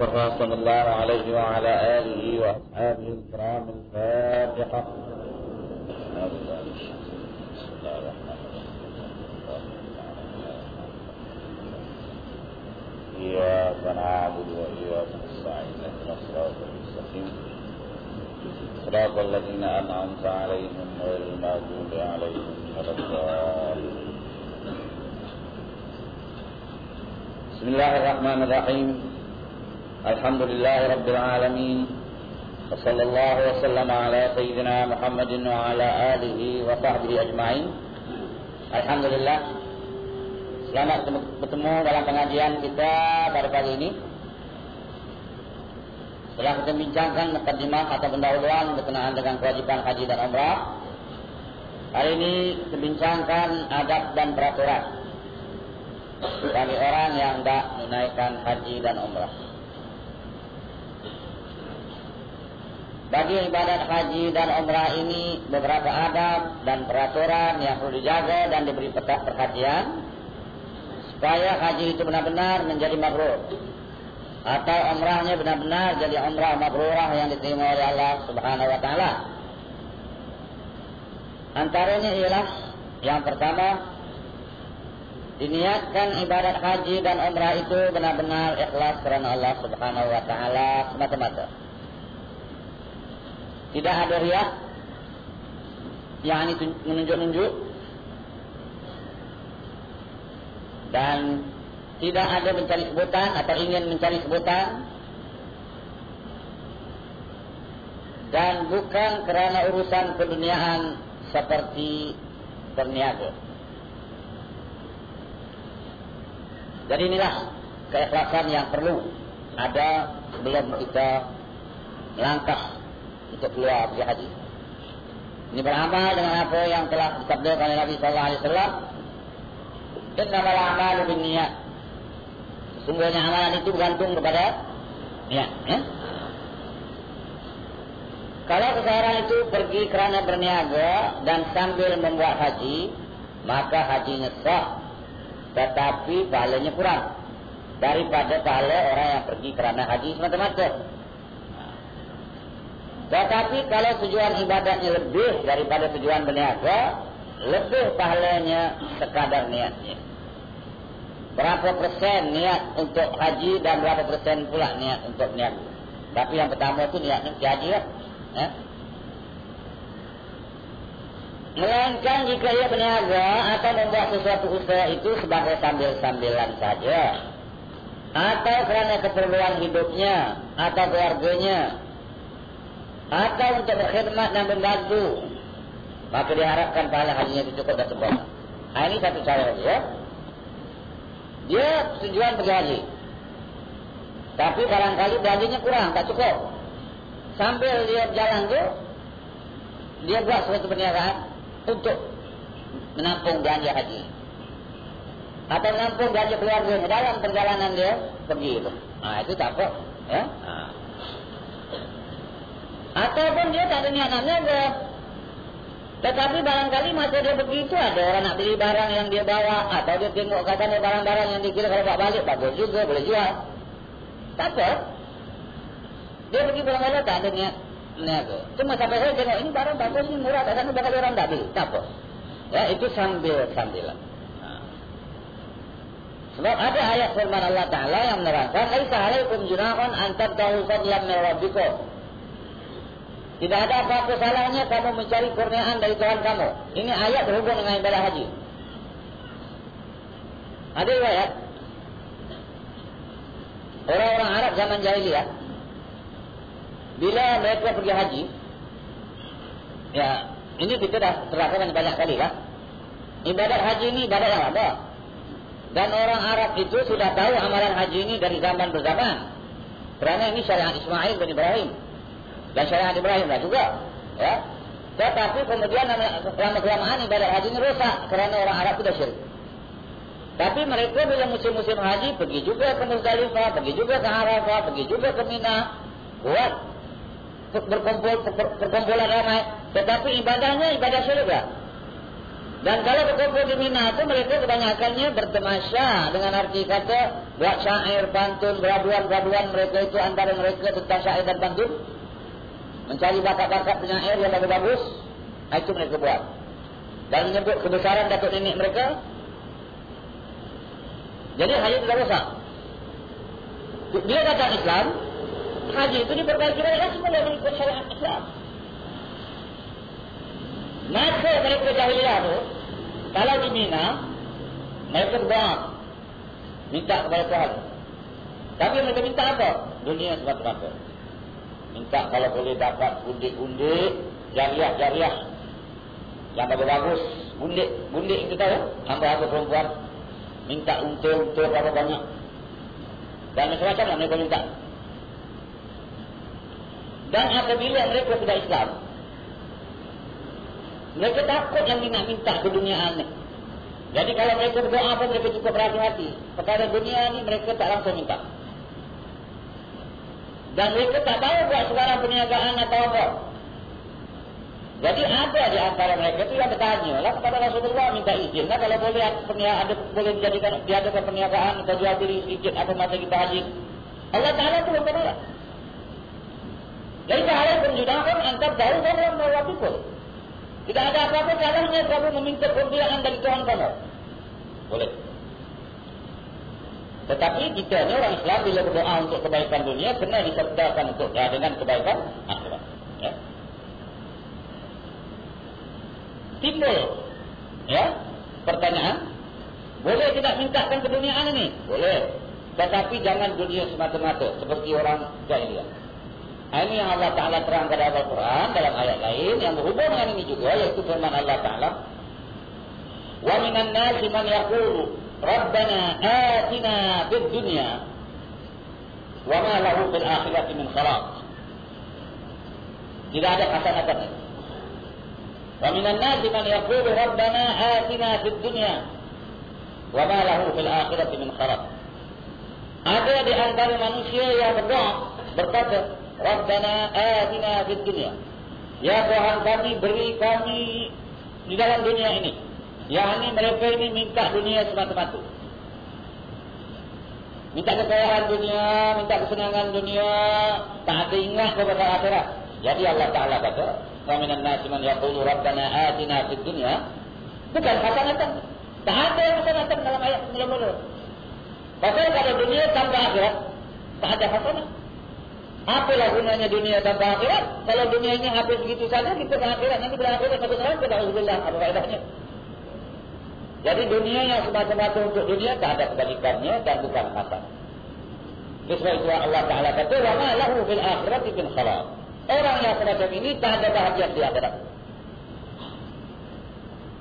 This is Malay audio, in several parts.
المصطفى صلى الله عليه وعلى آله وأصحابه الكرام الفاتحة. إياك نعبد وإياك نستعين اهدنا الصراط المستقيم. صراط الذين أنعمت عليهم غير المغضوب عليهم ولا الضالين. بسم الله الرحمن الرحيم. الحمد لله رب العالمين وصلى الله وسلم على سيدنا محمد وعلى آله وصحبه أجمعين الحمد لله Selamat bertemu dalam pengajian kita pada pagi ini. Setelah kita bincangkan mukadimah atau pendahuluan berkenaan dengan kewajiban haji dan umrah. Hari ini kita bincangkan adab dan peraturan bagi orang yang tidak menunaikan haji dan umrah. Bagi ibadat haji dan umrah ini beberapa adab dan peraturan yang perlu dijaga dan diberi perhatian supaya haji itu benar-benar menjadi mabrur atau umrahnya benar-benar jadi umrah mabrurah yang diterima oleh Allah Subhanahu wa taala. Antaranya ialah yang pertama diniatkan ibadat haji dan umrah itu benar-benar ikhlas kerana Allah Subhanahu wa taala semata-mata. Tidak ada riak. Yang menunjuk-nunjuk. Dan tidak ada mencari sebutan atau ingin mencari sebutan. Dan bukan kerana urusan keduniaan seperti berniaga. Jadi inilah keikhlasan yang perlu ada sebelum kita langkah untuk keluar pergi haji. Ini beramal dengan apa yang telah disabdakan oleh Nabi sallallahu alaihi wasallam Innamal a'malu binniyat. Sesungguhnya amalan itu bergantung kepada niat, ya. Kalau seseorang itu pergi kerana berniaga dan sambil membuat haji, maka hajinya sah. Tetapi pahalanya kurang daripada pahala orang yang pergi kerana haji semata-mata. Tetapi kalau tujuan ibadatnya lebih daripada tujuan berniaga, lebih pahalanya sekadar niatnya. Berapa persen niat untuk haji dan berapa persen pula niat untuk niat. Tapi yang pertama itu niat untuk haji lah. Ya. Melainkan jika ia berniaga atau membuat sesuatu usaha itu sebagai sambil-sambilan saja. Atau kerana keperluan hidupnya atau keluarganya. Atau untuk berkhidmat dan membantu Maka diharapkan pahala hajinya itu cukup dan sempurna. Nah, ini satu cara saja. Ya. Dia tujuan pergi haji. Tapi barangkali belanjanya kurang, tak cukup. Sambil dia jalan tu, dia buat suatu perniagaan untuk menampung belanja haji. Atau menampung belanja keluarga dalam perjalanan dia pergi itu. Nah, itu tak apa. Ya? Nah. Ataupun dia tak ada niat nak tetapi barangkali masa dia begitu ada orang nak beli barang yang dia bawa atau dia tengok katanya barang-barang yang dikira kalau bawa balik bagus juga boleh jual. Tak apa. Dia pergi pulang balik tak ada niat niaga. Cuma sampai saya tengok ini barang bagus ini murah tak sana bakal orang tak beli. Tak apa. Ya itu sambil sambilan. Ha. Sebab ada ayat firman Allah Ta'ala yang menerangkan Laisa alaikum junahun antar tahu fadlam min rabbikum tidak ada apa-apa salahnya kamu mencari kurniaan dari Tuhan kamu. Ini ayat berhubung dengan ibadah haji. Ada ayat. Orang-orang Arab zaman jahiliyah. Bila mereka pergi haji. Ya, ini kita dah terangkan banyak kali lah. Ibadat haji ini ibadat yang ada. Dan orang Arab itu sudah tahu amalan haji ini dari zaman berzaman. Kerana ini syariat Ismail bin Ibrahim dan syariat Ibrahim lah juga. Ya. Tetapi kemudian lama-kelamaan ibadat haji ini rusak kerana orang Arab sudah syirik. Tapi mereka bila musim-musim haji pergi juga ke Muzdalifah pergi juga ke Arafah pergi juga ke Mina buat berkumpul perkumpulan ramai tetapi ibadahnya ibadah syirik lah. Dan kalau berkumpul di Mina itu mereka kebanyakannya bertemasya dengan arti kata buat syair, pantun, graduan-graduan mereka itu antara mereka tentang syair dan pantun. Mencari bakat-bakat penyair yang bagus-bagus. Itu mereka buat. Dan menyebut kebesaran datuk nenek mereka. Jadi haji tidak rosak. Dia datang Islam, haji itu diperbaiki mereka semua yang mengikut syariat Islam. Masa mereka jahiliyah itu, kalau di Mina, mereka berdoa. Minta kepada Tuhan. Tapi mereka minta apa? Dunia semata-mata. Minta kalau boleh dapat undik-undik, jariah-jariah. Yang bagus-bagus. Undik, undik kita ya. Hamba-hamba perempuan. Minta untung-untung berapa banyak. Dan macam-macam lah mereka minta. Dan apabila mereka sudah Islam, mereka takut yang minta-minta ke dunia ini. Jadi kalau mereka berdoa pun mereka cukup berhati-hati. Perkara dunia ini mereka tak langsung minta. Dan mereka tak tahu buat sebarang perniagaan atau apa. Jadi ada di antara mereka itu yang bertanya lah kepada Rasulullah minta izin lah kalau boleh perniagaan ada boleh dijadikan diadakan perniagaan atau jual beli sedikit apa masa kita haji. Allah Taala itu berkata. Jadi hal pun juga kan antar jauh dari Allah people. Tidak ada apa-apa salahnya kamu meminta perbiayaan dari Tuhan kamu. Boleh. Tetapi kita ni orang Islam bila berdoa untuk kebaikan dunia kena disertakan untuk ya, dengan kebaikan akhirat. Ya. Timbul ya pertanyaan boleh tidak mintakan keduniaan ini? Boleh. Tetapi jangan dunia semata-mata seperti orang jahiliyah. Ini yang Allah Ta'ala terang pada Al-Quran dalam ayat lain yang berhubung dengan ini juga yaitu firman Allah Ta'ala Wa minan nasi man atina fid dunya wa ma lahu fil akhirati min khalaq Tidak ada kata-kata nasi man yakulu Rabbana atina fid dunya wa ma lahu fil akhirati min khalaq Ada di antara manusia yang berdoa berkata Rabbana atina fid dunya. Ya Tuhan kami beri kami di dalam dunia ini. Ya ini mereka ini minta dunia semata-mata. Minta kekayaan dunia, minta kesenangan dunia, tak ada ingat kepada akhirat. Jadi Allah Taala kata, "Wa minan nasi man yaqulu rabbana atina fid dunya." Bukan hasanatan. Tak ada hasanatan dalam ayat mula-mula. Pasal kalau dunia tanpa akhirat, tak ada hasanah. Apalah gunanya dunia dan akhirat? Kalau dunia ini habis begitu saja, kita ke akhirat. Nanti bila akhirat, satu sahaja, kita harus bilang apa faedahnya. Jadi dunia yang semata-mata untuk dunia, tak ada kebalikannya dan bukan hasan. Sebab itu Allah Ta'ala kata, وَمَا لَهُ فِي الْآخِرَةِ فِي الْخَلَاءِ Orang yang semacam ini tak ada bahagia di akhirat.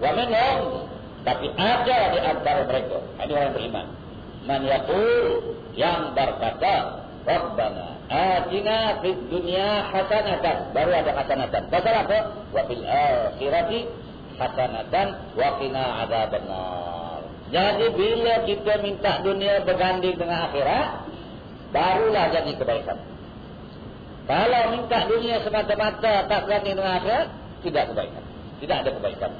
وَمِنْهُمْ Tapi ada di antara mereka. Ini orang beriman. Man yakul yang berkata, Rabbana atina fid dunya hasanatan baru ada hasanatan pasal apa wa fil akhirati hasanatan wa qina adzabannar. Jadi bila kita minta dunia berganding dengan akhirat barulah jadi kebaikan. Kalau minta dunia semata-mata tak berganding dengan akhirat tidak kebaikan. Tidak ada kebaikan.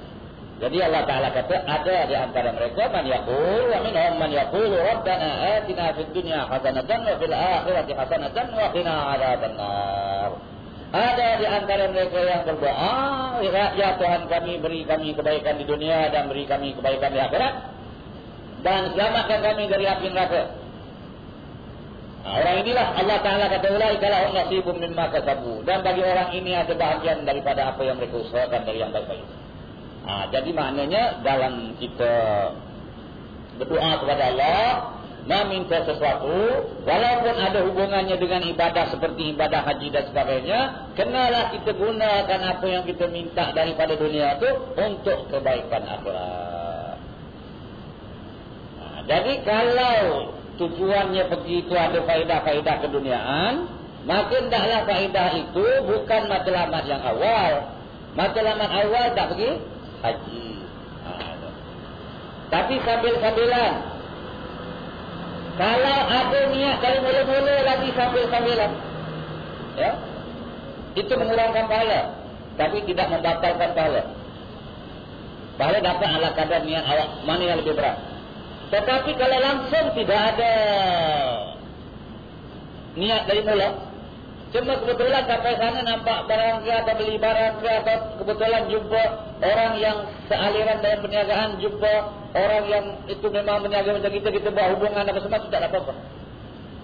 Jadi Allah Taala kata ada di antara mereka man yaqul wa minhum man yaqulu rabbana atina fid dunya hasanatan wa fil akhirati hasanatan wa qina adzabannar. Ada di antara mereka yang berdoa, ya, ya Tuhan kami beri kami kebaikan di dunia dan beri kami kebaikan di akhirat dan selamatkan kami dari api neraka. Nah, orang inilah Allah Taala kata ulai kalau nasibum mimma kasabu dan bagi orang ini ada bahagian daripada apa yang mereka usahakan dari yang baik-baik. Ha, jadi maknanya dalam kita berdoa kepada Allah, meminta sesuatu, walaupun ada hubungannya dengan ibadah seperti ibadah haji dan sebagainya, kenalah kita gunakan apa yang kita minta daripada dunia itu untuk kebaikan akhirat. Ha, jadi kalau tujuannya begitu ada faedah-faedah keduniaan, maka hendaklah faedah itu bukan matlamat yang awal. Matlamat awal tak pergi haji. Ha, Tapi sambil-sambilan. Kalau ada niat dari mula-mula lagi sambil-sambilan. Ya. Itu mengurangkan pahala. Tapi tidak membatalkan pahala. Pahala dapat ala kadar niat awak mana yang lebih berat. Tetapi kalau langsung tidak ada niat dari mula, cuma kebetulan sampai sana nampak barang ke atau beli barang ke atau kebetulan jumpa orang yang sealiran dalam perniagaan, jumpa orang yang itu memang berniaga macam kita, kita buat hubungan apa semua, tidak apa-apa.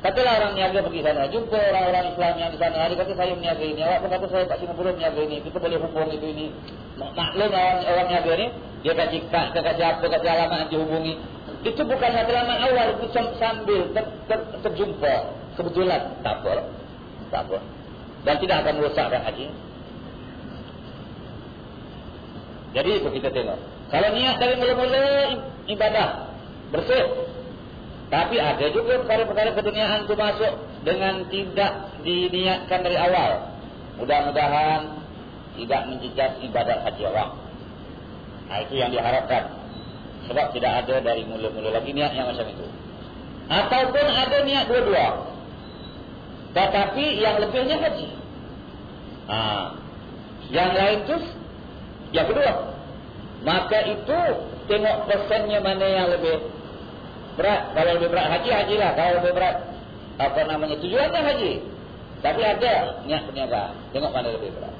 Katalah orang niaga pergi sana, jumpa orang-orang Islam yang di sana, hari kata saya berniaga ini, awak pun kata saya tak cuma berniaga ini, kita boleh hubung itu ini. Maklum orang, orang niaga ni, dia kasih kad, kasih apa, kasih alamat nanti hubungi. Itu bukan matlamat awal, itu sambil ter, ter, terjumpa. Kebetulan, tak apa. Tak apa. Dan tidak akan merosakkan haji. Jadi itu kita tengok. Kalau niat dari mula-mula ibadah, bersih. Tapi ada juga perkara-perkara keduniaan itu masuk dengan tidak diniatkan dari awal. Mudah-mudahan tidak menjejak ibadat haji awak. Nah, itu yang diharapkan. Sebab tidak ada dari mula-mula lagi niat yang macam itu. Ataupun ada niat dua-dua. Tetapi yang lebihnya haji. Ha. Yang lain tu yang kedua. Maka itu tengok pesannya mana yang lebih berat. Kalau lebih berat haji, hajilah. Kalau lebih berat apa namanya tujuannya haji. Tapi ada niat perniagaan. Tengok mana lebih berat.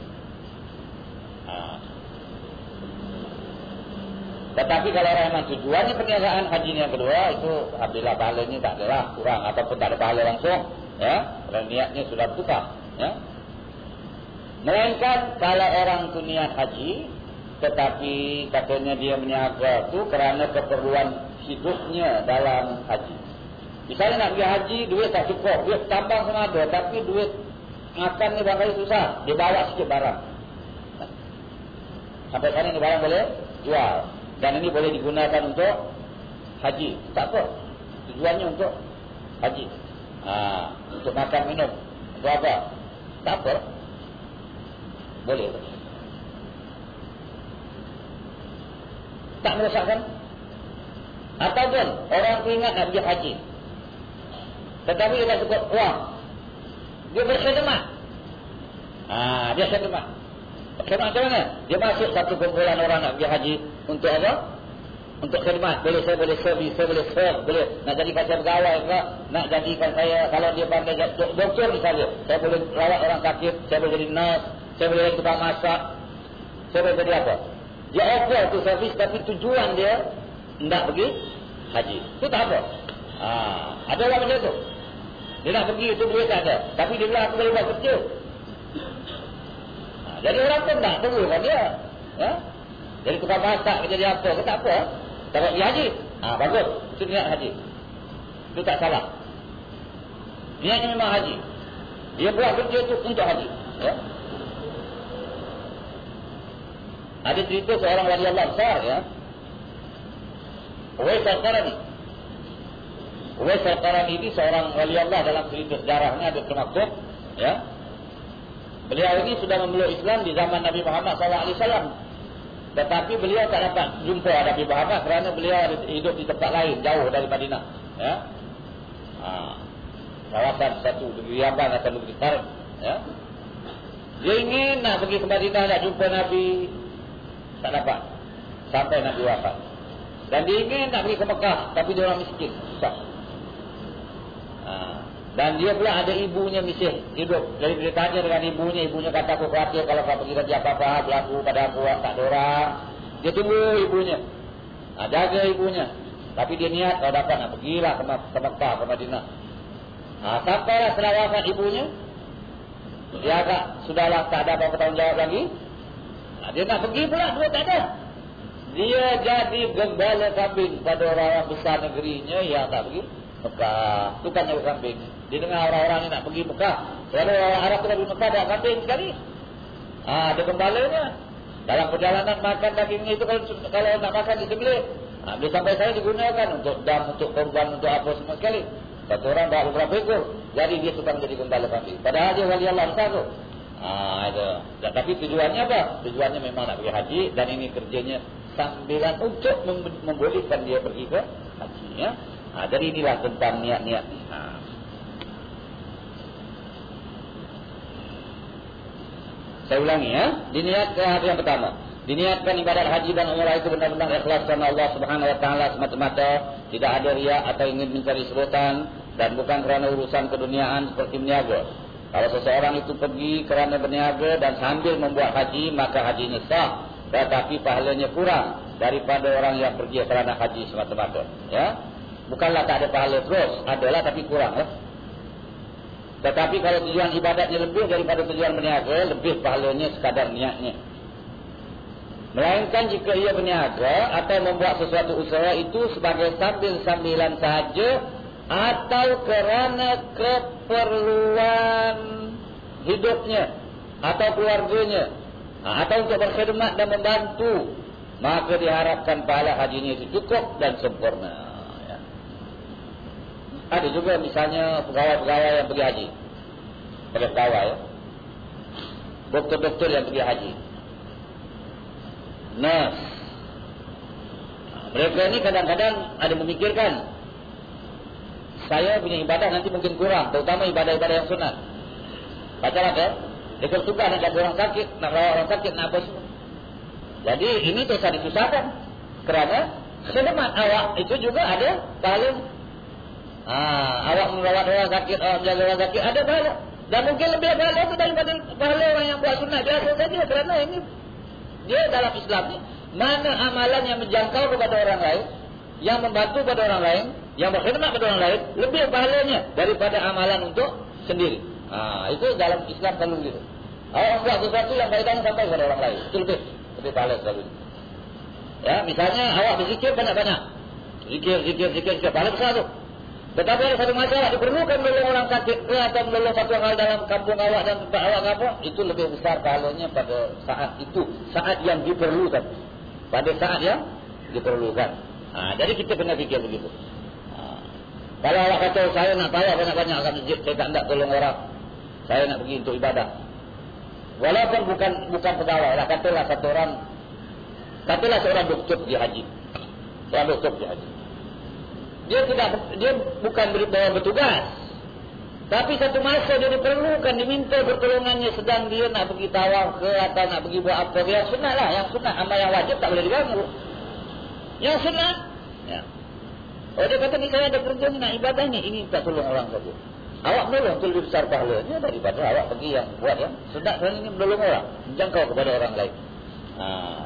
Tetapi kalau memang tujuannya perniagaan haji yang kedua itu apabila pahalanya tak ada lah kurang. Ataupun tak ada pahala langsung ya. Kalau niatnya sudah tukar ya. Melainkan kalau orang tu niat haji tetapi katanya dia berniaga tu kerana keperluan hidupnya dalam haji. Misalnya nak pergi haji duit tak cukup. Duit tambang semua ada tapi duit makan ni barangkali susah. Dia bawa sikit barang. Sampai sana ni barang boleh jual dan ini boleh digunakan untuk haji. Tak apa. Tujuannya untuk haji. Ha, untuk makan minum. Untuk apa? Tak apa. Boleh. Tak merosakkan? Ataupun orang ingat nak pergi haji. Tetapi dia tak cukup uang. Dia berkhidmat. Ha, dia khidmat. Khidmat macam mana? Dia masuk satu kumpulan orang nak pergi haji. Untuk apa? Untuk khidmat. Boleh saya boleh servis, saya boleh serve. Boleh nak jadikan saya pegawai ke? Nak jadikan saya, kalau dia pandai doktor misalnya. Saya boleh rawat orang sakit. Saya boleh jadi nurse. Saya boleh jadi tukang masak. Saya boleh jadi apa? Dia offer tu servis tapi tujuan dia nak pergi haji. Itu tak apa. Ha, ada orang macam tu. Dia nak pergi itu duit tak ada. Tapi dia bilang aku boleh buat kerja. Jadi orang pun tak tunggu kan dia. Ya? Jadi tukang masak ke jadi apa ke tak apa. Dapat pergi haji. Ha, bagus. Itu niat haji. Itu tak salah. Niatnya memang haji. Dia buat kerja itu untuk haji. Ya? Ada cerita seorang wali Allah besar ya. Uwais al-Qarani. Uwais al-Qarani ini seorang wali Allah dalam cerita sejarahnya ada termaktub. Ya. Beliau ini sudah memeluk Islam di zaman Nabi Muhammad SAW. Tetapi beliau tak dapat jumpa Nabi Muhammad kerana beliau hidup di tempat lain jauh dari Madinah. Ya. Ha. Kawasan satu negeri Yaman atau negeri Tarif. Ya. Dia ingin nak pergi ke Madinah nak jumpa Nabi. Tak dapat. Sampai Nabi wafat. Dan dia ingin nak pergi ke Mekah. Tapi dia orang miskin. Susah. Ha. Dan dia pula ada ibunya misih hidup. Jadi dia tanya dengan ibunya, ibunya kata aku khawatir kalau kau pergi kerja apa-apa berlaku pada aku tak ada orang. Dia tunggu ibunya. Ha, jaga ibunya. Tapi dia niat kalau dapat nak pergilah ke, ke Mekah, ke Madinah. Ha, sampailah setelah wafat ibunya. Dia agak sudahlah tak ada apa-apa tanggungjawab lagi. Ha, dia nak pergi pula, dia tak ada. Dia jadi gembala kambing pada orang-orang besar negerinya yang tak pergi. Mekah. Tukang jaga kambing. Dia dengar orang-orang ni nak pergi Mekah. Selalu orang Arab tu pergi Mekah dah kambing sekali. Ha, ada gembalanya. Dalam perjalanan makan daging itu kalau, kalau nak makan di sebelah. Ha, dia sampai saya digunakan untuk dam, untuk korban, untuk apa semua sekali. Satu orang bawa beberapa ekor. Jadi dia tukang jadi gembala kambing. Padahal dia wali Allah besar tu. Ha, itu. Dan, tapi tujuannya apa? Tujuannya memang nak pergi haji. Dan ini kerjanya sambilan untuk membolehkan dia pergi ke haji. Ya? Ha, jadi inilah tentang niat-niat ni. Ha. Saya ulangi ya. Diniat ke hari yang pertama. Diniatkan ibadat haji dan umrah itu benar-benar ikhlas karena Allah Subhanahu wa taala semata-mata, tidak ada riya atau ingin mencari sebutan dan bukan kerana urusan keduniaan seperti berniaga. Kalau seseorang itu pergi kerana berniaga dan sambil membuat haji, maka hajinya sah, tetapi pahalanya kurang daripada orang yang pergi kerana haji semata-mata, ya. Bukanlah tak ada pahala terus, adalah tapi kurang, ya. Tetapi kalau tujuan ibadatnya lebih daripada tujuan berniaga, lebih pahalanya sekadar niatnya. Melainkan jika ia berniaga atau membuat sesuatu usaha itu sebagai sambil-sambilan saja atau kerana keperluan hidupnya atau keluarganya atau untuk berkhidmat dan membantu maka diharapkan pahala hajinya itu cukup dan sempurna. Ada juga misalnya pegawai-pegawai yang pergi haji. Pegawai ya. Doktor-doktor yang pergi haji. Nurse. Mereka ini kadang-kadang ada memikirkan. Saya punya ibadah nanti mungkin kurang. Terutama ibadah-ibadah yang sunat. Pacaran ya. Dia bertugas nak jaga orang sakit. Nak rawat orang sakit. Nak apa semua. Jadi ini terasa disusahkan. Kerana khidmat awak itu juga ada pahala Ah, awak merawat orang sakit, awak menjaga orang sakit, ada pahala. Dan mungkin lebih pahala itu daripada pahala orang yang buat sunnah biasa saja. Kerana ini, dia dalam Islam ni, mana amalan yang menjangkau kepada orang lain, yang membantu kepada orang lain, yang berkhidmat kepada orang lain, lebih pahalanya daripada amalan untuk sendiri. Ah, itu dalam Islam selalu gitu. Awak buat sesuatu yang kaitannya sampai kepada orang lain. Itu lebih, lebih pahala selalu. Ya, misalnya awak berzikir banyak-banyak. Zikir, zikir, zikir, zikir. Pahala besar tu. Tetapi ada satu masalah diperlukan menolong orang sakit ke atau menolong satu hal dalam kampung awak dan tempat awak kampung itu lebih besar pahalanya pada saat itu saat yang diperlukan pada saat yang diperlukan. Ha, jadi kita kena fikir begitu. Ha. Kalau awak kata saya nak payah banyak-banyak akan masjid saya tak nak tolong orang. Saya nak pergi untuk ibadah. Walaupun bukan bukan pegawai lah katalah satu orang katalah seorang doktor di haji. Seorang doktor di haji dia tidak dia bukan bawa bertugas. Tapi satu masa dia diperlukan diminta pertolongannya sedang dia nak pergi tawaf ke atau nak pergi buat apa dia sunat lah yang sunat amal yang wajib tak boleh diganggu. Yang sunat ya. oh dia kata ni saya ada kerja ni nak ibadah ni. Ini tak tolong orang saja awak menolong tu lebih besar pahalanya daripada awak pergi yang buat yang sunat kerana ini menolong orang menjangkau kepada orang lain. Haa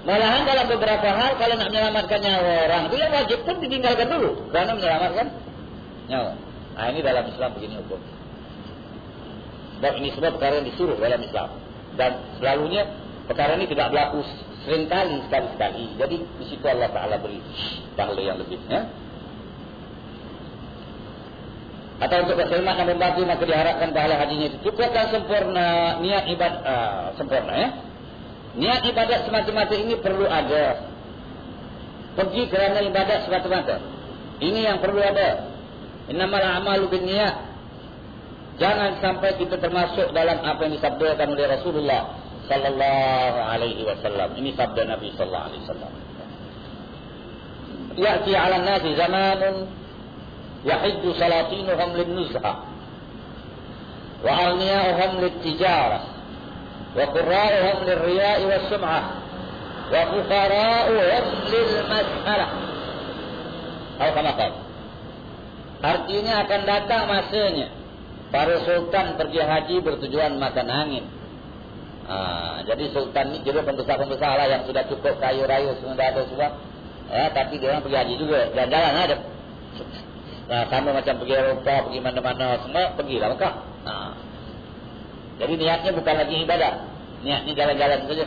Malahan dalam beberapa hal kalau nak menyelamatkan nyawa orang itu yang wajib pun ditinggalkan dulu karena menyelamatkan nyawa. Nah ini dalam Islam begini hukum. Sebab ini sebab perkara yang disuruh dalam Islam dan selalunya perkara ini tidak berlaku seringkali sekali-sekali. Jadi di situ Allah Taala beri pahala yang lebih. Ya? Atau untuk berkhidmat dan membantu maka diharapkan pahala hajinya itu cukup dan sempurna niat ibadah uh, sempurna ya. Niat ibadat semata-mata ini perlu ada. Pergi kerana ibadat semata-mata. Ini yang perlu ada. Innamal a'malu bin niat. Jangan sampai kita termasuk dalam apa yang disabdakan oleh Rasulullah sallallahu alaihi wasallam. Ini sabda Nabi sallallahu alaihi wasallam. Ya'ti 'ala an-nasi zamanun yahiddu salatinuhum lin-nuzha wa aghniyahum lit-tijarah وقراءهم للرياء والسمعة وفقراءهم للمسألة atau kama kau artinya akan datang masanya para sultan pergi haji bertujuan makan angin ha, jadi sultan ini jadi pembesar-pembesar lah yang sudah cukup kayu raya sudah ada semua ya, tapi dia orang pergi haji juga jalan-jalan ada nah, sama macam pergi Eropa pergi mana-mana semua pergilah Mekah ha. Jadi niatnya bukan lagi ibadah. Niatnya jalan-jalan saja.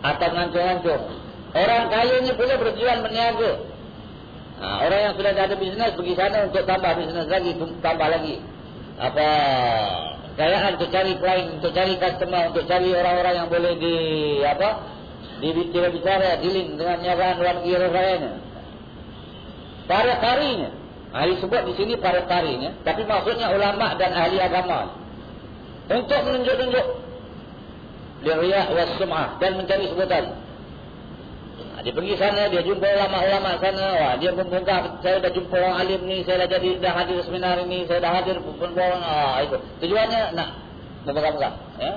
Atau ngancung-ngancung. Orang kaya ini pula berjualan berniaga. Nah, orang yang sudah ada bisnes pergi sana untuk tambah bisnes lagi, tambah lagi. Apa kayaan untuk cari klien, untuk cari customer, untuk cari orang-orang yang boleh di apa? Di bicara bicara, dealing dengan nyagaan luar negeri lainnya. Para karinya. Ahli sebut di sini pada tarinya, tapi maksudnya ulama dan ahli agama. Untuk menunjuk-nunjuk liriyah wa sum'ah dan mencari sebutan. Dia pergi sana, dia jumpa ulama-ulama sana, wah dia membongkar saya dah jumpa orang alim ni, saya dah jadi dah hadir seminar ini, saya dah hadir pun orang, ah, itu. Tujuannya nak membuka-buka. Ya?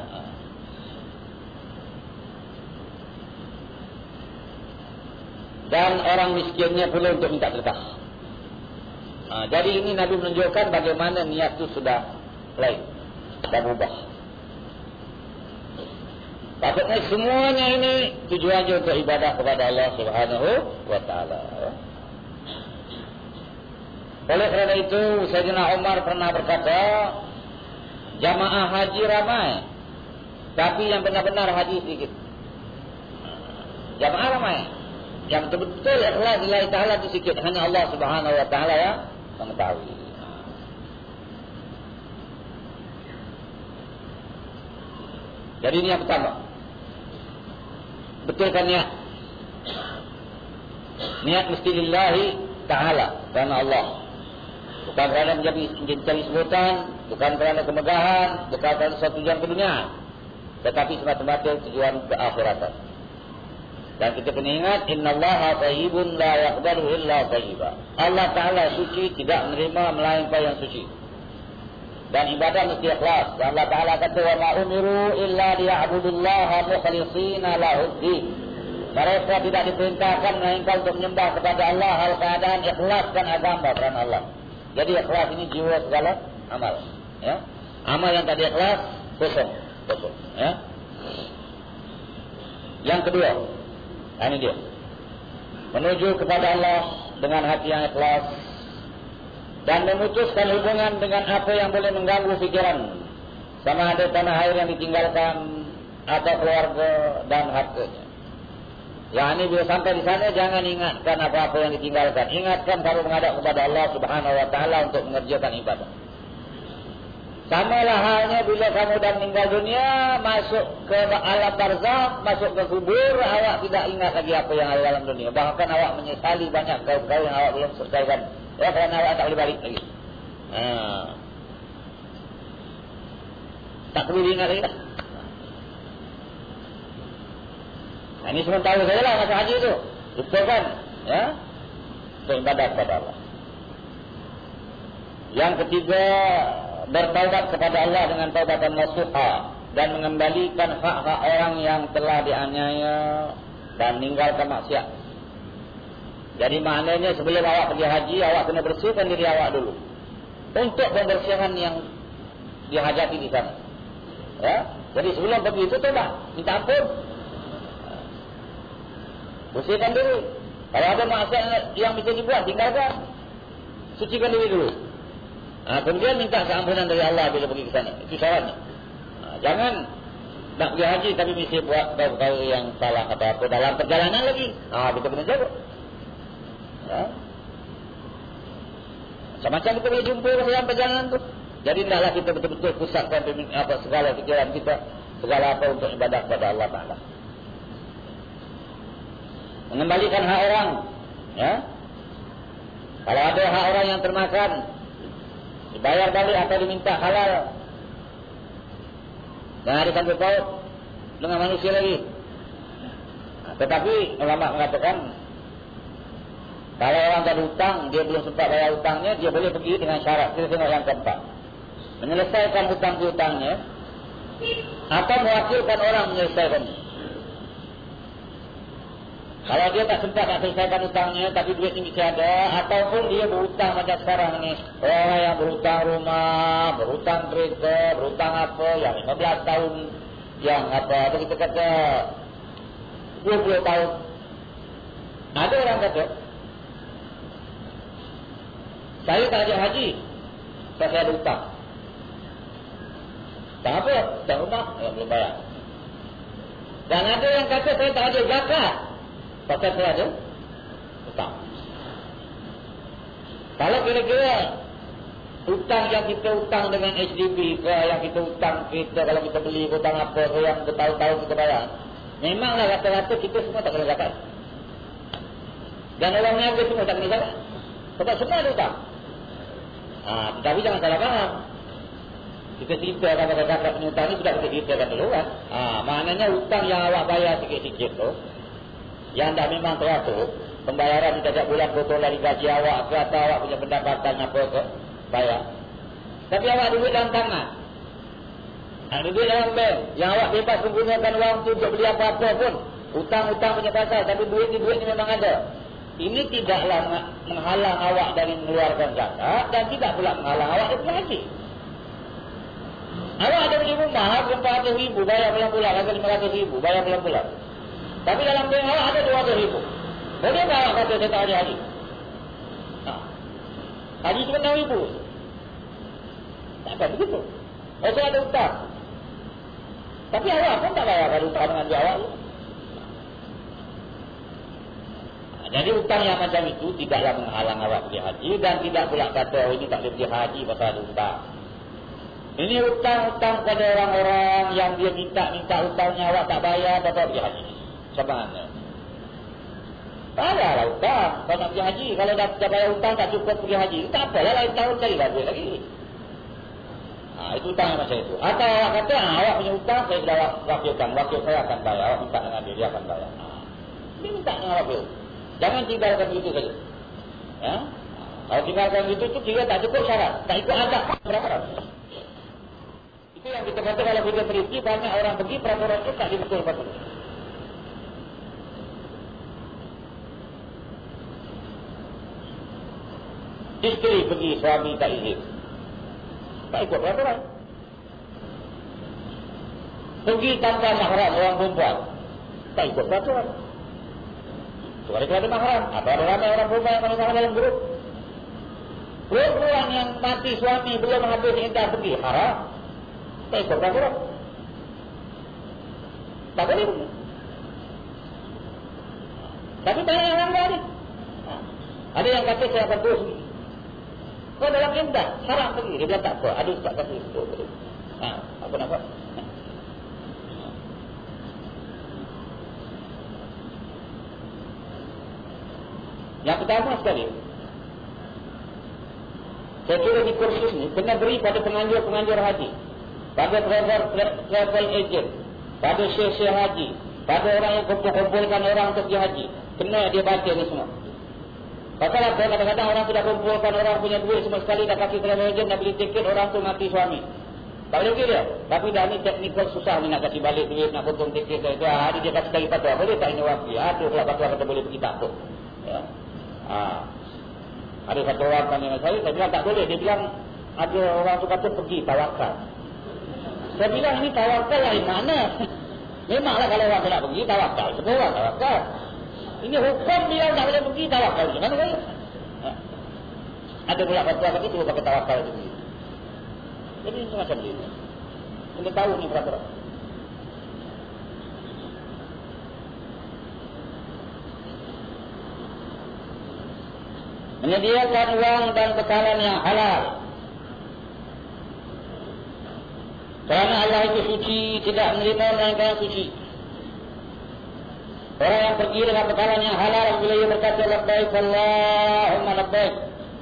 Dan orang miskinnya perlu untuk minta terdekat. Ha, jadi ini Nabi menunjukkan bagaimana niat itu sudah lain dan berubah. Patutnya semuanya ini tujuannya untuk ibadah kepada Allah Subhanahu. Ya. Oleh kerana itu Sayyidina Umar pernah berkata Jamaah haji ramai Tapi yang benar-benar haji sedikit Jamaah ramai Yang betul-betul ikhlas Allah Ta'ala itu sedikit Hanya Allah Subhanahu Wa Ta'ala ya Mengetahui Jadi ini yang pertama Betulkan niat Niat mesti lillahi ta'ala Karena Allah Bukan kerana menjadi mencari sebutan, bukan kerana kemegahan, bukan kerana satu tujuan ke dunia. Tetapi semata-mata tujuan ke akhirat. Dan kita kena ingat, Inna Allah tayyibun la yaqbalu illa tayyiba. Allah Ta'ala suci, tidak menerima melainkan yang suci. Dan ibadah mesti ikhlas. Dan Allah Ta'ala kata, Wa ma'umiru illa liya'budullaha mukhlisina lahuddin. Mereka tidak diperintahkan melainkan untuk menyembah kepada Allah hal keadaan ikhlaskan agama kerana Allah. Jadi ikhlas ini jiwa segala amal. Ya. Amal yang tadi ikhlas kosong, kosong. Ya. Yang kedua, ini dia. Menuju kepada Allah dengan hati yang ikhlas dan memutuskan hubungan dengan apa yang boleh mengganggu fikiran sama ada tanah air yang ditinggalkan atau keluarga dan hartanya. Yang ini bila sampai di sana jangan ingatkan apa-apa yang ditinggalkan. Ingatkan kalau menghadap kepada Allah Subhanahu Wa Taala untuk mengerjakan ibadah. Sama lah halnya bila kamu dah meninggal dunia, masuk ke alam barzah, masuk ke kubur, awak tidak ingat lagi apa yang ada dalam dunia. Bahkan awak menyesali banyak kau-kau yang awak belum selesaikan. Ya, kerana awak tak boleh balik lagi. Ha. Tak perlu ingat lagi lah. Nah, ini sementara saja lah masa haji itu. Betul kan? Ya? Untuk ibadat kepada Allah. Yang ketiga, bertaubat kepada Allah dengan taubatan nasuha. Dan mengembalikan hak-hak orang yang telah dianiaya dan meninggalkan maksiat. Jadi maknanya sebelum awak pergi haji, awak kena bersihkan diri awak dulu. Untuk pembersihan yang dihajati di sana. Ya? Jadi sebelum pergi itu, coba minta ampun. Bersihkan diri. Kalau ada maksiat yang bisa dibuat, tinggalkan. Sucikan diri dulu. Nah, kemudian minta keampunan dari Allah bila pergi ke sana. Itu syaratnya. Nah, jangan nak pergi haji tapi mesti buat perkara yang salah atau apa dalam perjalanan lagi. Ah, kita kena jaga. Ya. Sama-sama kita boleh jumpa dalam perjalanan tu. Jadi hendaklah kita betul-betul pusatkan apa segala pikiran kita, segala apa untuk ibadah kepada Allah Taala mengembalikan hak orang ya kalau ada hak orang yang termakan dibayar balik atau diminta halal. Dan ada sanggup paut dengan manusia lagi. Tetapi ulama mengatakan kalau orang ada hutang dia belum sempat bayar hutangnya dia boleh pergi dengan syarat. Kita tengok yang keempat. Menyelesaikan hutang-hutangnya atau mewakilkan orang menyelesaikannya kalau dia tak sempat nak selesaikan hutangnya tapi duit ini ada ataupun dia berhutang macam sekarang ni. Orang yang berhutang rumah, berhutang kereta, berhutang apa yang 15 tahun yang apa atau kita kata 20 tahun. Ada orang kata saya tak ada haji saya ada hutang. Tak apa, tak rumah, yang belum bayar. Dan ada yang kata saya tak ada zakat. Pasal saya ada hutang. Kalau kira-kira hutang yang kita hutang dengan HDB ke yang kita hutang kita kalau kita beli hutang apa ke yang bertahun-tahun kita bayar. Memanglah rata-rata kita semua tak kena zakat. Dan orang niaga semua tak kena zakat. Sebab semua ada hutang. Ha, tetapi jangan salah faham. Kita cerita akan pada zakat punya hutang ni sudah kita ceritakan dulu kan. Ha, maknanya hutang yang awak bayar sikit-sikit tu yang dah memang teratur pembayaran setiap bulan betul dari gaji awak ke atau awak punya pendapatan apa ke bayar. Tapi awak duit dalam tangan. Ada duit dalam bank. Yang awak bebas menggunakan wang tu untuk beli apa-apa pun. Hutang-hutang punya pasal tapi duit ni duit ni memang ada. Ini tidaklah menghalang awak dari mengeluarkan zakat dan tidak pula menghalang awak dari haji. Awak ada di rumah, ratus ribu, bayar ada ratus ribu, bayar bulan-bulan. Tapi dalam awak ada dua ribu. Boleh tak awak kata tak ada haji? Ha. Haji cuma enam ribu. Takkan begitu. Saya ada utang. Tapi awak pun tak bayar kalau utang dengan dia awak. Jadi utang yang macam itu tidaklah menghalang awak pergi haji dan tidak pula kata oh, ini tak boleh pergi haji pasal ada utang. Ini utang-utang pada orang-orang yang dia minta-minta utangnya awak tak bayar dapat pergi haji. Siapa anda? Bayarlah utang. Kalau nak pergi haji. Kalau dah, dah bayar utang tak cukup pergi haji. Tak apalah lain tahun cari lagi. lagi. Ha, itu utang yang macam itu. Atau awak kata, ha, awak punya utang saya sudah wakilkan. Wakil saya akan bayar. Awak minta dengan dia, dia akan bayar. Ha. Dia minta dengan wakil. Jangan tinggalkan begitu saja. Ya? Kalau tinggalkan begitu itu kira tak cukup syarat. Tak ikut azab. Berapa Itu yang kita kata kalau kita terisi banyak orang pergi peraturan itu tak dibetul-betul. Isteri pergi suami tak izin. Tak ikut peraturan. Pergi tanpa mahram orang perempuan. Tak ikut peraturan. Kalau ada mahram. Atau ada ramai orang perempuan yang menikah dalam grup. Perempuan yang mati suami belum habis indah pergi. Haram. Tak ikut peraturan. Tak boleh pergi. Tapi banyak orang lain. Ada yang kata saya akan terus kau dalam indah, haram pergi. Dia bilang tak apa. Ada ustaz kata itu. Ha, apa nak buat? Yang pertama sekali, saya kira di kursus ini kena beri pada penganjur-penganjur haji, pada travel, agent, pada syekh-syekh haji, pada orang yang kumpul-kumpulkan orang untuk pergi haji. Kena dia baca ni semua. Pasal apa? Kadang-kadang orang sudah kumpulkan orang punya duit semua sekali dah kasih travel agent dah beli tiket orang tu mati suami. Tak boleh pergi dia. Tapi dah ni teknikal susah ni nak kasih balik duit, nak potong tiket dia. Itu hari dia kasih kali patut. Boleh tak ini orang pergi? Ada pula patut kata boleh pergi tak tu. Ya. Ha. Ada satu orang tanya dengan saya, saya bilang tak boleh. Dia bilang ada orang tu kata pergi tawakal. Saya bilang ini tawakal lain mana? Memanglah kalau orang tu nak pergi tawakal. Semua orang tawakal. Ini hukum dia tak boleh pergi tawakal. Mana saya? Ha? Ada pula fatwa kata itu pakai tawakal itu. Jadi ini macam ini. Kita tahu ni peraturan. Menyediakan uang dan bekalan yang halal. Kerana Allah itu suci, tidak menerima melainkan suci. Orang yang pergi dengan bekalan yang halal bila ia berkata labbaik Allahumma labbaik.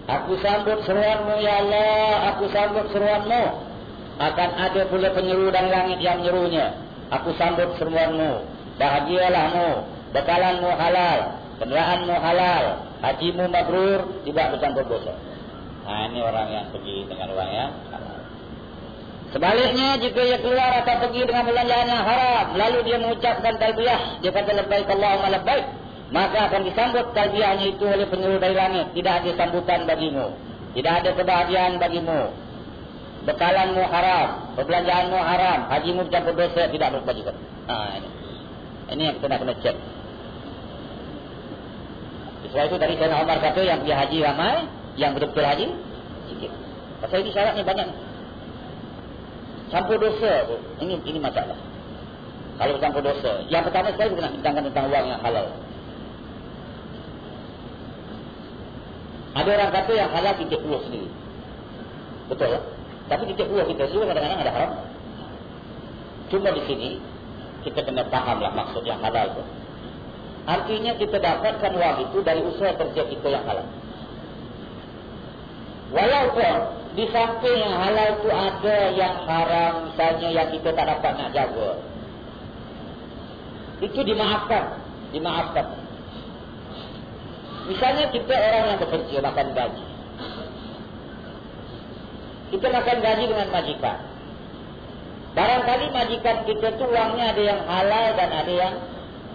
Aku sambut seruanmu ya Allah, aku sambut seruanmu. Akan ada pula penyeru dan langit yang menyerunya. Aku sambut seruanmu. Bahagialahmu. Bekalanmu halal. Kenderaanmu halal. Hajimu mabrur. Tidak bercampur dosa. Nah, ini orang yang pergi dengan orang yang. Sebaliknya jika ia keluar atau pergi dengan belanjaan yang haram lalu dia mengucapkan talbiyah dia kata labbaik Allahumma labbaik maka akan disambut talbiyahnya itu oleh penyuruh dari langit. Tidak ada sambutan bagimu. Tidak ada kebahagiaan bagimu. Bekalanmu haram perbelanjaanmu haram hajimu bercampur dosa tidak berkewajiban ha, ini. ini yang kita nak kena cek. Sebab itu tadi saya Umar kata yang pergi haji ramai yang betul-betul haji sikit. Pasal ini syaratnya banyak campur dosa tu. Ini ini masalah. Kalau campur dosa. Yang pertama sekali kita nak bincangkan tentang wang yang halal. Ada orang kata yang halal titik puluh sendiri. Betul ya? Tapi titik puluh kita juga kadang-kadang ada haram. Cuma di sini, kita kena fahamlah maksud yang halal itu. Artinya kita dapatkan wang itu dari usaha kerja kita yang halal. Walaupun di samping yang halal itu ada yang haram misalnya yang kita tak dapat nak jaga. Itu dimaafkan. Dimaafkan. Misalnya kita orang yang bekerja makan gaji. Kita makan gaji dengan majikan. Barangkali majikan kita tu uangnya ada yang halal dan ada yang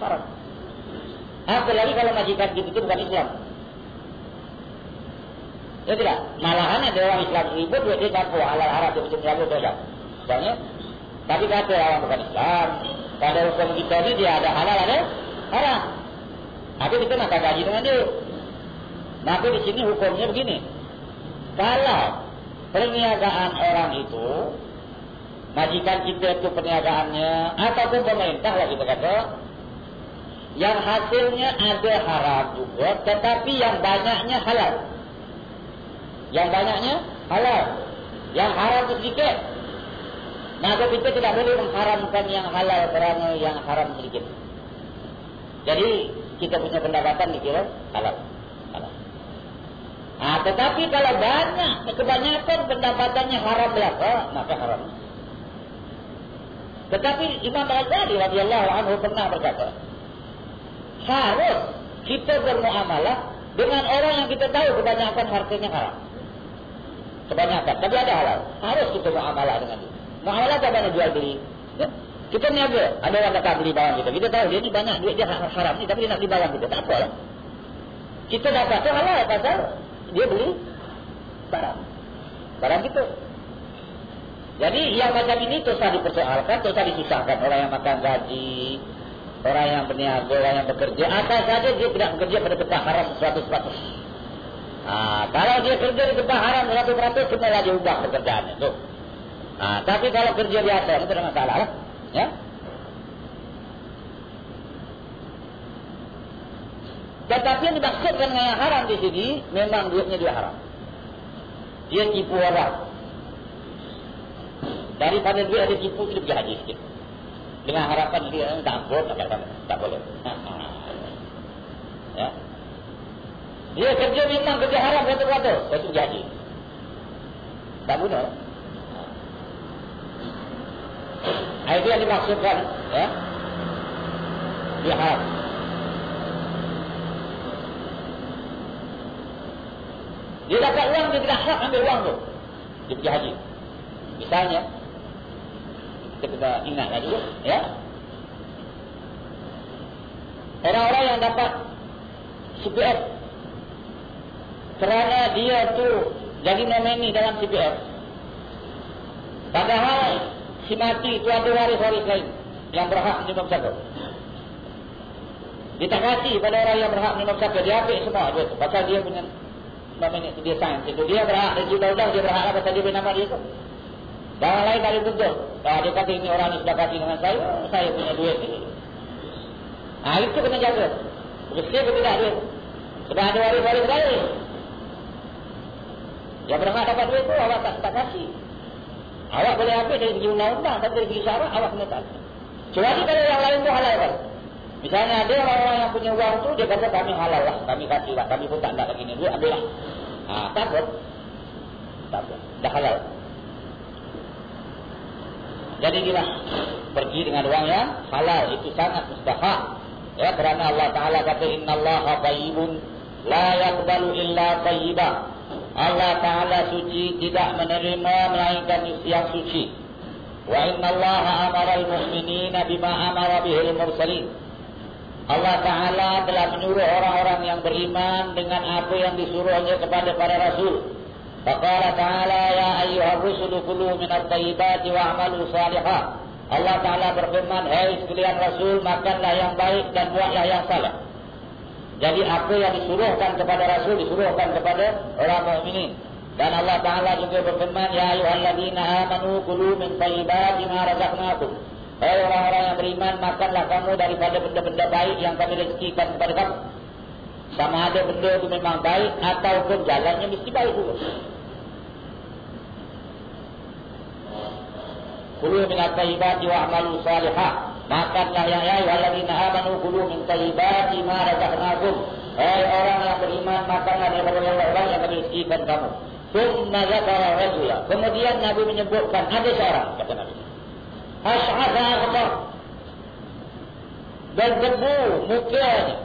haram. Apalagi kalau majikan kita itu bukan Islam. Ya tidak? Malahan ada orang Islam ribut, dia dia campur halal haram, dia macam jago tu Soalnya, tapi kata orang bukan Islam, pada hukum kita ni dia ada halal, ada haram. Tapi kita nak gaji dengan dia. Maka di sini hukumnya begini. Kalau perniagaan orang itu, majikan kita itu perniagaannya, ataupun pemerintah lah kita kata, yang hasilnya ada haram juga, tetapi yang banyaknya halal. Yang banyaknya halal. Yang haram itu sedikit. Maka kita tidak boleh mengharamkan yang halal kerana yang haram sedikit. Jadi kita punya pendapatan dikira halal. halal. Nah, tetapi kalau banyak, kebanyakan pendapatannya haram belaka, maka haram. Tetapi Imam Al-Ghazali radhiyallahu anhu pernah berkata, harus kita bermuamalah dengan orang yang kita tahu kebanyakan hartanya haram. Kebanyakan. Tapi ada halal. Harus kita muamalah dengan dia. Muamalah tak banyak jual beli. Ya? Kita niaga. Ada orang datang beli barang kita. Kita tahu dia ni banyak duit dia haram ni. Tapi dia nak beli barang kita. Tak apa lah. Kita dapat tu halal pasal dia beli barang. Barang kita. Jadi yang macam ini usah dipersoalkan. Usah disusahkan. Orang yang makan gaji. Orang yang berniaga. Orang yang bekerja. Asal saja dia tidak bekerja pada tempat haram sesuatu sesuatu. Ha, kalau dia kerja di tempat haram 100% kena dia ubah pekerjaan itu. Ha, tapi kalau kerja biasa itu tidak masalah lah. Ya? Tetapi yang dimaksudkan dengan yang haram di sini memang duitnya dia haram. Dia tipu orang. Daripada duit ada tipu dia pergi haji sikit. Dengan harapan dia tak ampun, tak, tak, tak boleh. Ha, ha. Ya? Dia kerja memang kerja haram satu-satu. Satu jadi. Tak guna. Itu yang dimaksudkan. Ya. Dia haram. Dia dapat uang, dia tidak hak ambil uang tu. Dia pergi haji. Misalnya, kita kena ingatlah dulu. Ya. Orang-orang yang dapat CPF kerana dia tu jadi nomini dalam CPF. Padahal si mati itu ada waris-waris lain yang berhak pesaka. Dia tak kasih pada orang yang berhak menerima pesaka. Dia ambil semua dia tu. Pasal dia punya nomini dia sains itu. Dia berhak dari undang dia berhak lah pasal dia punya nama dia tu. Dan lain dari betul. Kalau dia kata ini orang ini sudah kasih dengan saya, saya punya duit ini. Nah itu kena jaga. Mesti tidak duit. Sudah ada waris-waris lain. Yang berhak dapat duit tu awak tak, tak kasih. Awak boleh ambil dari segi undang-undang, tapi dari segi syarat awak kena tak. Kecuali kalau yang lain tu halal kan. Misalnya ada orang-orang yang punya uang tu, dia kata kami halal lah, kami kasih lah, kami pun tak nak lagi ni, duit ambil lah. Ha, takut. Takut. Dah halal. Jadi inilah pergi dengan uang yang halal itu sangat mustahak. Ya, kerana Allah Taala kata Inna Allah tayyibun la yaqbalu illa tayyibah. Allah Ta'ala suci tidak menerima melainkan yang suci. Wa inna Allah amara al-mu'minina bima amara bihil mursalin. Allah Ta'ala telah menyuruh orang-orang yang beriman dengan apa yang disuruhnya kepada para rasul. Faqala Ta'ala ya ayyuhar rusulu kulu minat tayyibati wa amalu salihah. Allah Ta'ala berfirman, Hei sekalian Rasul, makanlah yang baik dan buatlah yang salah. Jadi apa yang disuruhkan kepada Rasul disuruhkan kepada orang mukminin. Dan Allah Taala juga berfirman, Ya ayuhalladzina amanu kulu min thayyibati ma razaqnakum. Hai orang-orang yang beriman, makanlah kamu daripada benda-benda baik yang kami rezekikan kepada kamu. Sama ada benda itu memang baik ataupun jalannya mesti baik juga. Kulu min thayyibati wa amalu salihah. Makanlah yang ya waladina amanu kulu min tayyibati ma razaqnakum. Hai orang yang beriman makanlah daripada yang kami rezekikan kamu. Thumma zakara rajula. Kemudian Nabi menyebutkan ada seorang kata Nabi. Asy'atha aghbar. Berdebu mukanya.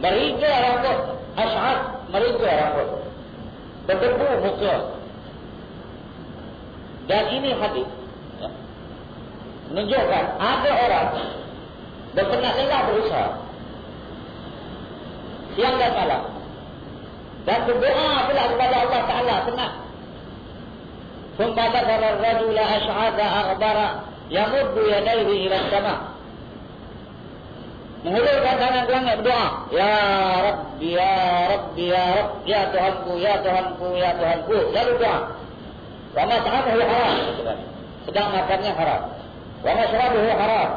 Meriga rambut. Asy'at meriga rambut. Berdebu muka. Dan ini hadis menunjukkan ada orang berpenat lelah berusaha. siang dan malam. Dan berdoa pula kepada Allah Taala tenang. ثم ذكر الرجل أشعث أغبر يمد يديه إلى السماء Menghulurkan tangan ke langit berdoa. Ya Rabbi, Ya Rabbi, Ya Rabbi, Ya Tuhanku, Ya Tuhanku, Ya Tuhanku. Lalu doa. Wa mas'amuhu haram. Sedang makannya haram. Wa mas'amuhu haram.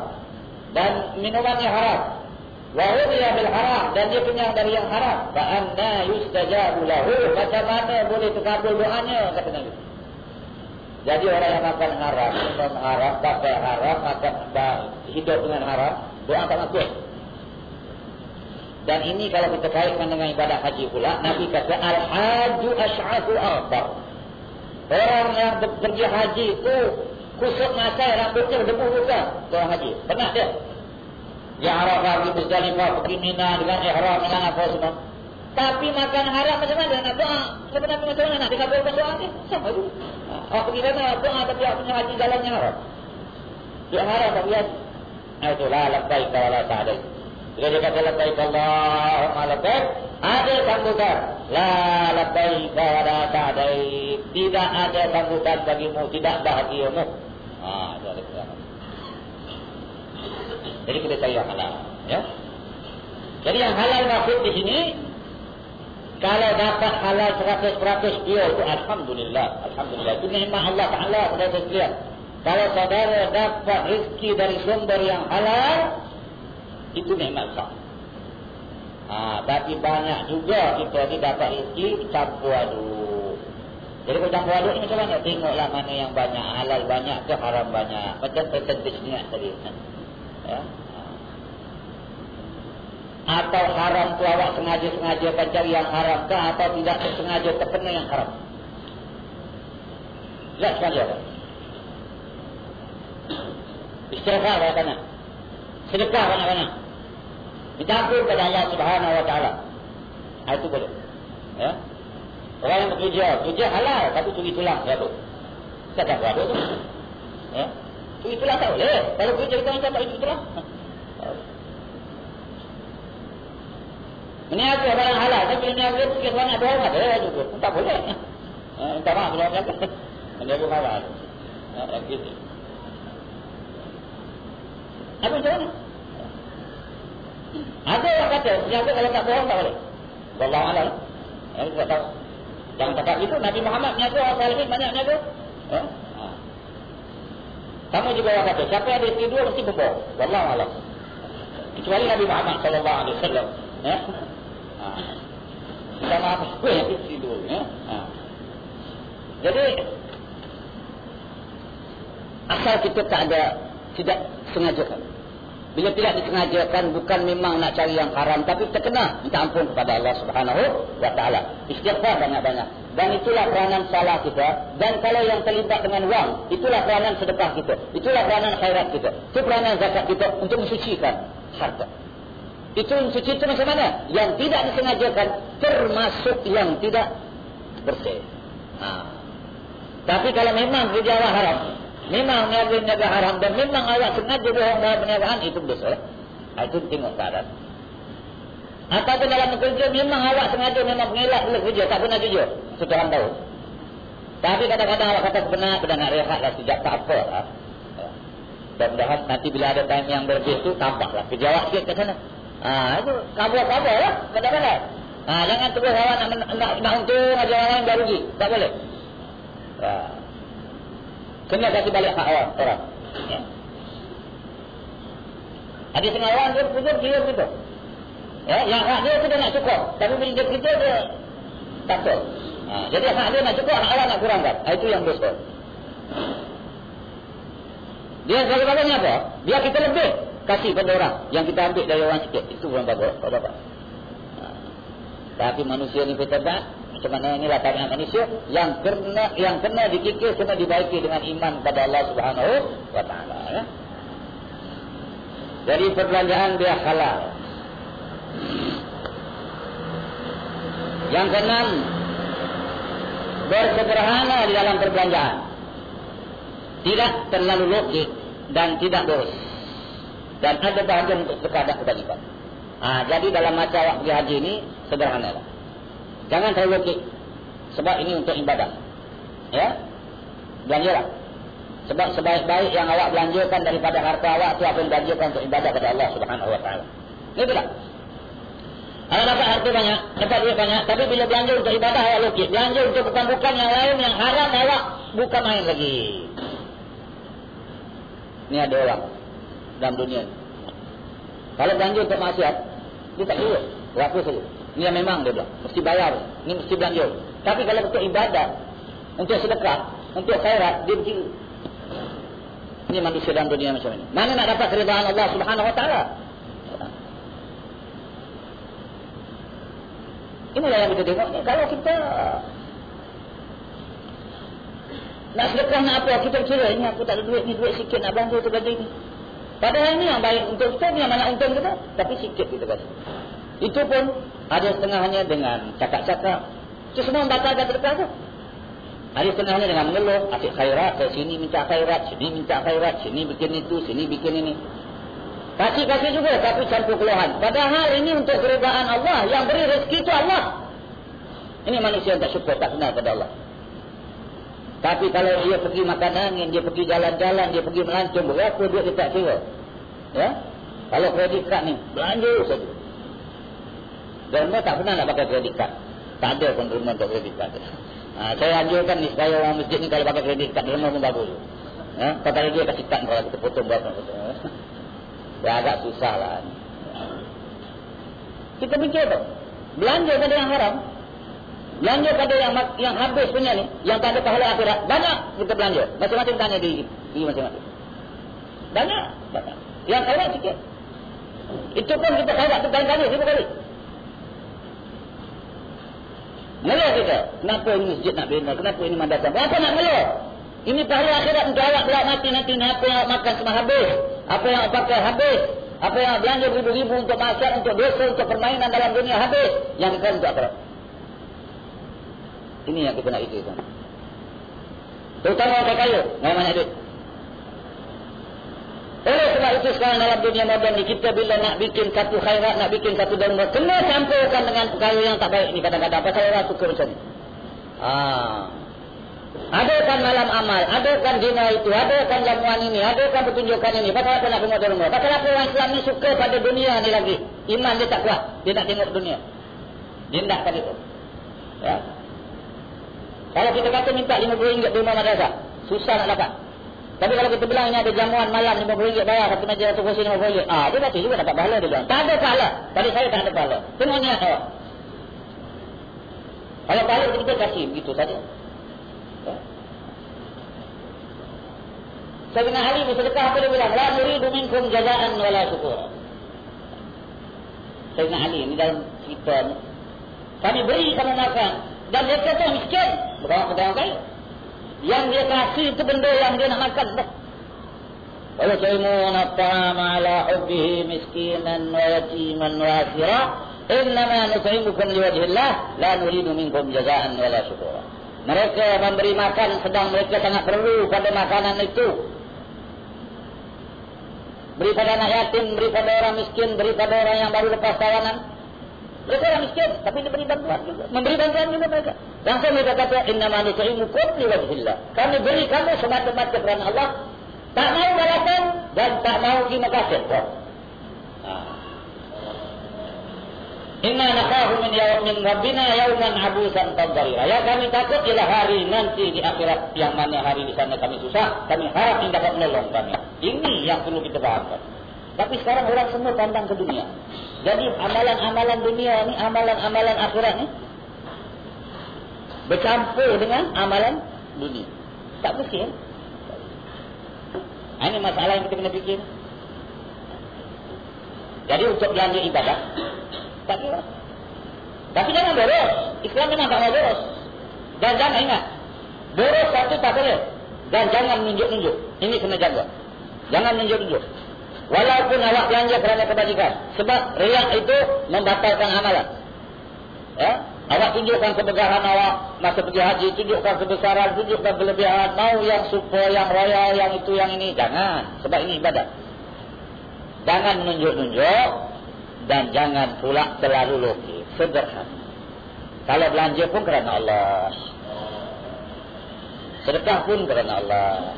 Dan minumannya haram. Wa bil haram. Dan dia kenyang dari yang haram. Fa anna yustajabu lahu. Macam mana boleh terkabul doanya, kata Nabi. Jadi orang yang makan haram, minum haram, pakai haram, makan hidup dengan haram, doa tak masuk. Dan ini kalau kita kaitkan dengan ibadah haji pula, Nabi kata al-haju asy'afu akbar. Orang yang pergi haji itu kusut masai rambutnya debu bukan orang haji. Pernah dia? Ya Arafah pergi Muzdalifah, pergi Mina dengan ihram dengan apa semua. Tapi makan haram macam mana nak doa? Sebenarnya macam mana nak dikabulkan doa ni? Sama juga. Oh pergi sana doa tapi aku punya haji jalannya haram. Dia haram tapi ya. Itulah labbaik wa la sa'daik. Jika dia kata labbaik Allahumma labbaik, ada sambutan. La labbaik wa la. Tidak ada sambutan bagimu, tidak bahagiamu. Itu ada Jadi kita cari yang halal. Ya? Jadi yang halal maksud di sini kalau dapat halal 100% dia itu Alhamdulillah. Alhamdulillah. Itu nikmat Allah Ta'ala pada sekalian. Kalau saudara dapat rezeki dari sumber yang halal, itu nikmat sah. Ha, tapi banyak juga kita ni dapat rezeki campur aduk. Jadi kalau campur aduk ni macam mana? Tengoklah mana yang banyak. Halal banyak ke haram banyak. Macam percentage ni tadi. Ya atau haram tu awak sengaja-sengaja cari yang haram ke atau tidak sengaja terkena yang haram. Tidak sengaja. Istighfar banyak-banyak. Sedekah banyak-banyak. Minta ampun kepada Allah Subhanahu Wa Taala. Itu boleh. Ya. Orang bekerja, kerja halal tapi curi tulang ya tu. Saya tak ada tu. Ya. Curi tulang tak boleh. Kalau kerja kita minta tak curi tulang. Meniaga barang halal. Tapi meniaga itu sikit doang ada ya juga. Tak boleh. Eh, minta maaf kalau kata. Meniaga halal. Ya, gitu. Apa macam mana? Ada yang kata, meniaga kalau tak bohong tak boleh. Wallah alam. Ya, tak tahu. Yang cakap itu Nabi Muhammad meniaga orang salihin banyak meniaga. Ya? Ha. Kamu juga orang kata, siapa ada istri dua mesti berbohong. Wallah alam. Kecuali Nabi Muhammad alaihi wasallam. Ya? Kita maaf apa yang tidur. Ya? Ha. Jadi, asal kita tak ada, tidak sengajakan. Bila tidak disengajakan, bukan memang nak cari yang haram, tapi terkena, minta ampun kepada Allah subhanahu wa ta'ala. Istighfar banyak-banyak. Dan itulah peranan salah kita. Dan kalau yang terlibat dengan wang, itulah peranan sedekah kita. Itulah peranan khairat kita. Itu peranan zakat kita untuk mensucikan harta. Itu suci itu macam mana? Yang tidak disengajakan termasuk yang tidak bersih. Ha. Tapi kalau memang kerja haram, memang niaga-niaga haram dan memang awak sengaja bohong dalam perniagaan, itu dosa. Ha, itu tengok keadaan. Ataupun dalam kerja memang awak sengaja memang mengelak dulu kerja, tak pernah jujur. Setelah tahu. Tapi kadang-kadang awak kata benar, benar nak rehat lah sejak tak apa lah. Dan mudahan nanti bila ada time yang berbeza tu, tambahlah. Kerja awak sikit ke sana. Ha, itu kabur-kabur lah. Kadang-kadang. Ha, jangan terus awak nak, nak, nak untung aja orang lain baru rugi. Tak boleh. Ha. Kena kasih balik hak orang. orang. Ya. Ada setengah orang dia putus dia begitu. Ya, yang hak dia sudah nak cukup. Tapi bila dia kerja dia tak betul. Ha, jadi hak dia nak cukup, hak orang nak kurangkan. Ha, itu yang dosa. Dia sebagai-bagainya apa? Dia kita lebih kasih pada orang yang kita ambil dari orang sikit itu pun bagus tak apa ha. tapi manusia ni kita mana inilah tabiat manusia yang kena yang kena dikikir kena dibaiki dengan iman pada Allah Subhanahu wa taala ya jadi perbelanjaan dia halal yang keenam bersederhana di dalam perbelanjaan tidak terlalu logik dan tidak boros dan ada bahagian untuk sekadar kebajikan. Ha, jadi dalam masa pergi haji ini sederhana lah. Jangan terlalu lekik. Sebab ini untuk ibadah. Ya. Belanjalah. Sebab sebaik-baik yang awak belanjakan daripada harta awak itu akan belanjakan untuk ibadah kepada Allah Subhanahu Wa Taala. Ini tidak. Kalau dapat harta banyak, dapat duit banyak, tapi bila belanja untuk ibadah awak lekik. Belanja untuk bukan-bukan yang lain yang haram awak bukan main lagi. Ini ada orang dalam dunia. Kalau belanja untuk maksiat, dia tak kira. Berapa saja. Ini yang memang dia bilang. Mesti bayar. Ini mesti belanja. Tapi kalau untuk ibadah, untuk sedekah, untuk khairat, dia berkira. Ini manusia dalam dunia macam ini. Mana nak dapat keridhaan Allah subhanahu wa ta'ala? Inilah yang kita tengok. Kalau kita nak sedekah nak apa, kita kira ini aku tak ada duit ni, duit sikit nak belanja tu belanja ini. Padahal ini yang baik untuk kita, ni yang banyak untung kita. Tapi sikit kita kasih. Itu pun ada setengahnya dengan cakap-cakap. Itu semua membatalkan sedekah tu. Ada setengahnya dengan mengeluh. Asyik khairat, ke sini minta khairat, sini minta khairat, sini bikin itu, sini bikin ini. Kasih-kasih juga, tapi campur keluhan. Padahal ini untuk keredaan Allah. Yang beri rezeki itu Allah. Ini manusia yang tak syukur, tak kenal pada Allah. Tapi kalau dia pergi makan angin, dia pergi jalan-jalan, dia pergi melancong, berapa duit dia tak kira. Ya? Kalau kredit kad ni, belanja saja. Derma tak pernah nak pakai kredit kad. Tak ada pun derma untuk kredit kad. Ha, saya anjurkan ni supaya orang masjid ni kalau pakai kredit kad, derma pun bagus. Ya? Kata dia kasih kad kalau kita potong berapa. Ya, agak susah lah. Kita fikir tu. Belanja pada yang haram, Belanja pada yang yang habis punya ni, yang tak ada pahala akhirat, banyak kita belanja. Masing-masing tanya di di masing-masing. Banyak. Yang khairat sikit. Itu pun kita khairat tu kali-kali, lima kali. Ngeluh kita. Kenapa ini masjid nak bina? Kenapa ini madrasah? Kenapa nak ngeluh? Ini pahala akhirat untuk awak pula mati nanti. Apa yang awak makan semua habis. Apa yang awak pakai habis. Apa yang belanja ribu-ribu untuk masyarakat, untuk dosa, untuk permainan dalam dunia habis. Yang kita untuk akhirat. Ini yang kita nak fikirkan. Terutama orang kaya, mau banyak duit. Oleh sebab itu sekarang dalam dunia moden ni, kita bila nak bikin satu khairat, nak bikin satu derma, kena campurkan dengan perkara yang tak baik ni kadang-kadang. Pasal orang suka macam ni. Ah. Adakan malam amal, adakan dina itu, adakan jamuan ini, adakan pertunjukan ini. Pasal apa nak tengok derma? Pasal apa orang Islam ni suka pada dunia ni lagi? Iman dia tak kuat. Dia nak tengok dunia. Dia nak itu. Ya. Kalau kita kata minta RM50 di rumah madrasah, susah nak dapat. Tapi kalau kita bilang ini ada jamuan malam RM50 bayar satu meja satu kursi RM50. Ah, dia baca juga dapat pahala dia bilang. Tak ada pahala. Tadi saya tak ada pahala. Tengok niat awak. Kalau pahala kita kasih begitu saja. Ya. Sayyidina Ali bersedekah apa dia bilang? La nuridu minkum jazaan wala syukur. Sayyidina Ali ini dalam cerita kami beri kamu makan dan dia kata miskin. Orang kaya. Yang dia kasih itu benda yang dia nak makan. Kalau tu'imuna ta'ama ala hubbihi miskinan wa yatiman wa asira. Innama nut'imukum liwajhillah. La nuridu minkum jazaan wa la syukura. Mereka memberi makan sedang mereka sangat perlu pada makanan itu. Beri pada anak yatim, beri pada orang miskin, beri pada orang yang baru lepas tawanan. Mereka orang miskin, tapi diberi bantuan juga. Memberi bantuan juga mereka. Langsung mereka kata, Inna mani ta'imukum liwajhillah. Kami beri kamu semata-mata kerana Allah. Tak mau balasan dan tak mau terima kasih. Inna nakhahu min yawm min rabbina yawman abusan qaddarira. Ya kami takut ialah hari nanti di akhirat yang mana hari di sana kami susah, kami harap yang dapat menolong kami. Ini yang perlu kita fahamkan. Tapi sekarang orang semua pandang ke dunia. Jadi amalan-amalan dunia ni, amalan-amalan akhirat ni bercampur dengan amalan dunia. Tak mesti ya? Ini masalah yang kita kena fikir. Jadi untuk belanja ibadah, tak kira. Tapi jangan boros. Islam memang tak mau boros. Dan jangan ingat, boros satu tak boleh. Dan jangan nunjuk-nunjuk. Ini kena jaga. Jangan nunjuk-nunjuk. Walaupun awak belanja kerana kebajikan. Sebab riak itu membatalkan amalan. Ya? Awak tunjukkan kebegaran awak masa pergi haji. Tunjukkan kebesaran, tunjukkan kelebihan. Mau yang super, yang royal, yang itu, yang ini. Jangan. Sebab ini ibadat. Jangan menunjuk-nunjuk. dan jangan pula terlalu loki. Sederhana. Kalau belanja pun kerana Allah. Sedekah pun kerana Allah.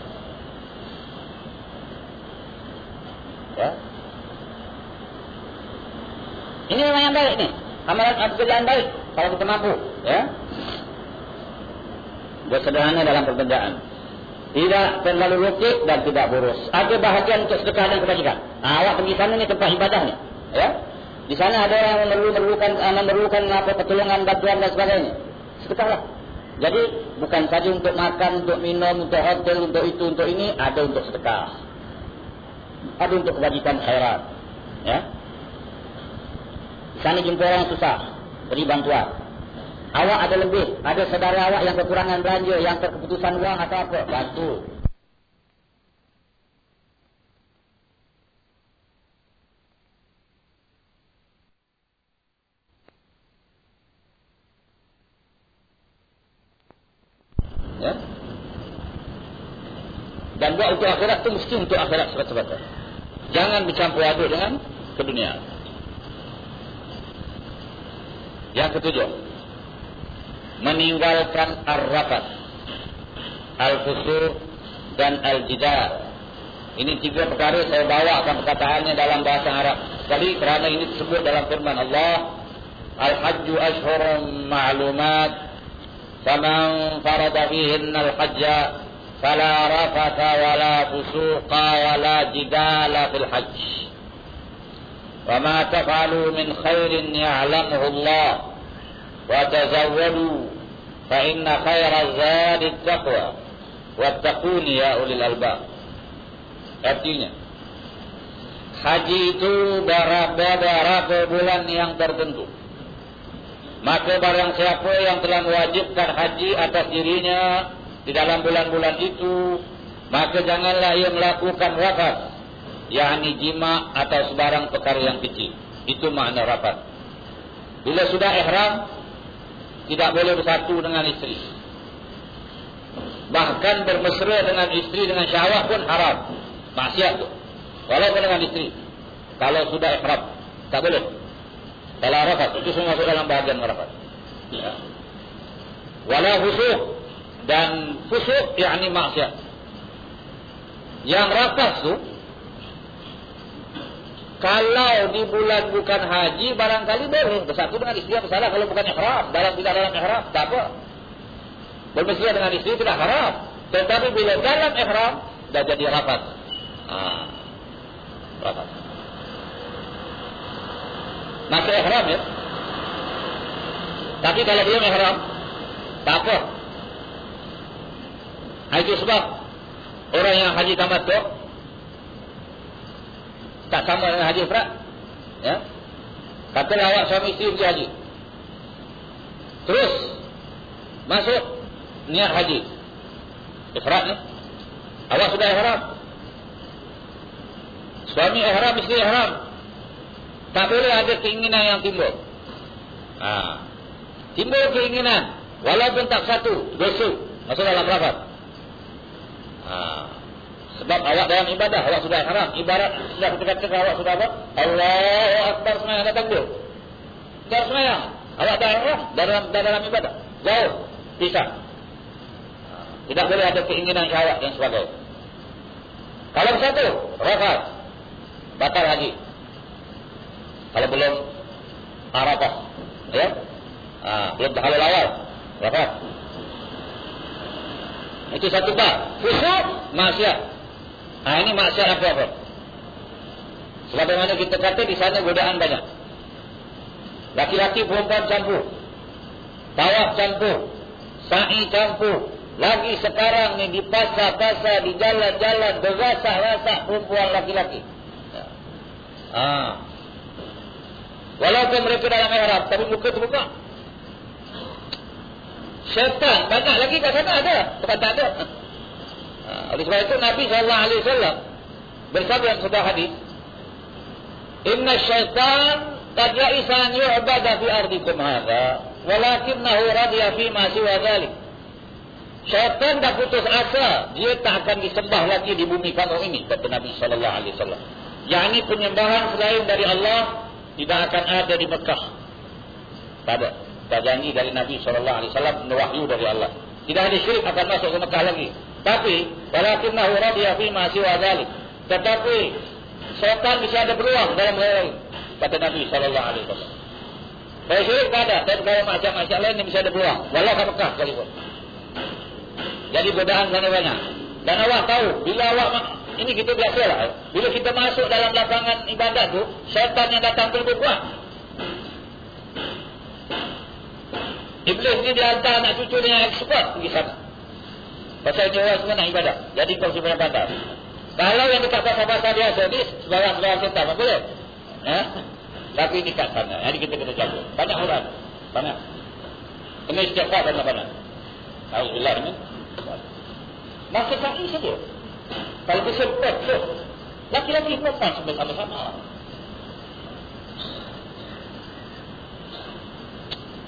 Ya. Ini memang yang baik ni. Amalan pekerjaan baik. Kalau kita mampu. Ya. Bersederhana dalam perbedaan. Tidak terlalu rukit dan tidak boros. Ada bahagian untuk sedekah dan kebajikan. Ha, awak pergi sana ni tempat ibadah ni. Ya. Di sana ada yang memerlukan, uh, memerlukan apa, pertolongan, bantuan dan sebagainya. Sedekahlah. Jadi bukan saja untuk makan, untuk minum, untuk hotel, untuk itu, untuk ini. Ada untuk sedekah. Ada untuk kebajikan khairat. Ya. Di sana jumpa orang susah. Beri bantuan. Awak ada lebih. Ada saudara awak yang kekurangan belanja. Yang terkeputusan uang atau apa. Bantu. Ya. Dan buat untuk akhirat itu mesti untuk akhirat sebab-sebab. Jangan bercampur aduk dengan kedunia. Yang ketujuh meninggalkan ar-rafat al-fusur dan al-jidar ini tiga perkara saya bawakan perkataannya dalam bahasa Arab sekali kerana ini disebut dalam firman Allah al-hajju ashhurum ma'lumat faman farada fihin al-hajja fala rafata wala fusuqa wala jidala fil hajj وما تفعلوا من خير يعلمه الله وتزودوا فإن خير الزاد التقوى واتقون يا أولي الألباب artinya haji itu beberapa bulan yang tertentu maka barang siapa yang telah mewajibkan haji atas dirinya di dalam bulan-bulan itu maka janganlah ia melakukan rafat yakni jima atau sebarang perkara yang kecil itu makna rafat bila sudah ihram tidak boleh bersatu dengan istri. Bahkan bermesra dengan istri dengan syahwat pun haram. Maksiat tu. Walaupun dengan istri. Kalau sudah ikhram. Tak boleh. Kalau arafat. Itu semua masuk dalam bahagian arafat. Ya. Walau fusuk. Dan fusuk yakni maksiat. Yang rafat tu. Kalau di bulan bukan haji, barangkali boleh bersatu dengan istri apa salah kalau bukan ikhram. Dalam tidak dalam ikhram, tak apa. Bermesra dengan istri tidak haram. Tetapi bila dalam ikhram, dah jadi rapat. Ha. Rapat. Masih ikhram ya. Tapi kalau belum ikhram, tak apa. Itu sebab orang yang haji tamat tu, tak sama dengan haji ifrat. Ya. Katalah awak suami isteri pergi haji. Terus masuk niat haji. Ifrat ni. Awak sudah ihram. Suami ihram, isteri ihram. Tak boleh ada keinginan yang timbul. Ha. Timbul keinginan. Walaupun tak satu. Dosa. Masuk dalam rapat. Haa. Sebab awak dalam ibadah, awak sudah haram. Ibarat sudah kita katakan awak sudah apa? Allahu Akbar semayang datang dia. Sudah semayang. Awak dah haram dalam, dalam ibadah. Jauh. Pisah. Tidak boleh ada keinginan syawak dan sebagainya. Kalau bersatu, rafat. Batal haji. Kalau belum Arafah. Ya? Ha, belum halal awal. Rafat. Itu satu bab. Fusuk, maksiat. Ha, ini maksiat apa-apa. Sebagaimana kita kata di sana godaan banyak. Laki-laki perempuan campur. Tawaf campur. Sa'i campur. Lagi sekarang ni di pasar-pasar, di jalan-jalan, berasak-rasak perempuan laki-laki. Ha. Walaupun mereka dalam ihram, tapi muka terbuka. Syaitan, banyak lagi kat sana ada. Bukan tak ada. Ha, oleh sebab itu Nabi sallallahu alaihi wasallam bersabda dalam sebuah hadis, "Inna syaitan qad an yu'bada fi ardikum hadha, walakinnahu radiya fi ma siwa dhalik." Syaitan dah putus asa, dia tak akan disembah lagi di bumi kamu ini, kata Nabi sallallahu alaihi wasallam. Yang ini penyembahan selain dari Allah tidak akan ada di Mekah. Tak ada. Tak janji dari Nabi SAW, wahyu dari Allah. Tidak ada syirik akan masuk ke Mekah lagi. Tapi, walakinnahu radiya fi ma siwa. Tetapi, syaitan bisa ada peluang dalam hal kata Nabi SAW. Kalau syirik tak ada, tapi kalau macam-macam lain yang bisa ada peluang. Walau ke Mekah sekalipun. Jadi godaan sana banyak. Dan awak tahu, bila awak ini kita biasa lah. Bila kita masuk dalam lapangan ibadat tu, syaitan yang datang tu kuat. Iblis ni dia hantar anak cucu dia yang expert pergi sana. Pasal dia orang semua nak ibadat. Jadi kau simpan pandai. Kalau yang dekat pasal-pasal dia ni, sebarang-sebarang syaitan, apa boleh? Ha? Tapi ini kat sana. Jadi kita kena jaga. Banyak orang. Banyak. Kena istighfar dan banyak. Alhamdulillah ini. Masa kaki saja. Kalau so, Laki-laki perempuan sampai sama-sama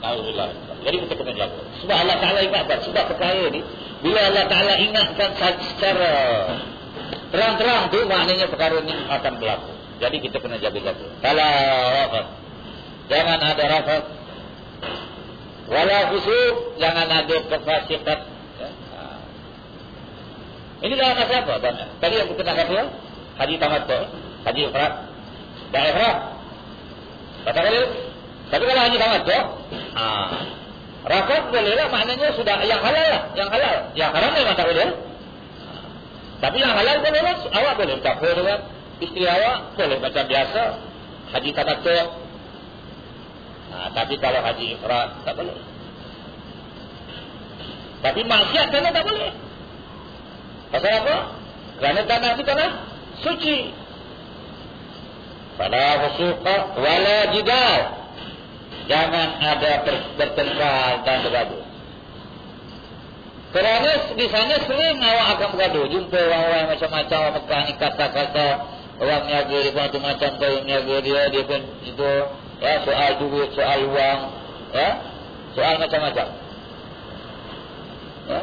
Alhamdulillah Jadi kita kena jaga Sebab Allah Ta'ala ingatkan Sebab perkara ni Bila Allah Ta'ala ingatkan secara Terang-terang tu Maknanya perkara ni akan berlaku Jadi kita kena jaga-jaga Kalau Jangan ada rafat Walau khusus Jangan ada kefasikat ini dalam masa apa? Dan, tadi yang kita nak kata ya? Haji Tamattu, Haji Ifrat. Dan Ifrat. Kata kali, tapi kalau Haji Tamattu, ah, Rafat boleh lah, maknanya sudah yang halal lah. Yang halal. Yang haram memang tak boleh. Tapi yang halal boleh lah. Awak boleh campur dengan isteri awak. Boleh macam biasa. Haji Tamattu. Nah, tapi kalau Haji Ifrat, tak boleh. Tapi maksiat kan tak boleh. Pasal apa? Kerana tanah itu tanah suci. Pada fusuqa wala jidal. Jangan ada bertengkar dan bergaduh. Kerana di sana sering awak akan bergaduh. Jumpa orang-orang macam-macam Mekah ni kata-kata. Orang niaga dia pun macam tu niaga dia. Dia pun itu ya, soal duit, soal uang. Ya, soal macam-macam. Ya.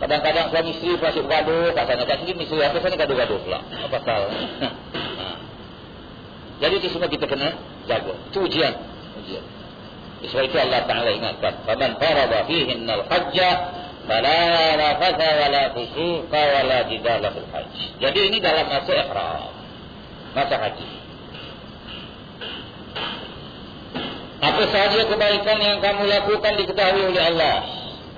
Kadang-kadang suami isteri masih bergaduh, tak sana kat sini isteri apa sana gaduh-gaduh pula. Apa tahu? Ha. Jadi itu semua kita kena jaga. Itu ujian. Sebab itu Allah Taala ingatkan, "Faman farada fihi al-hajj fala rafatha wala fusuqa wala jidala fil hajj." Jadi ini dalam masa ihram. Masa haji. Apa sahaja kebaikan yang kamu lakukan diketahui oleh Allah.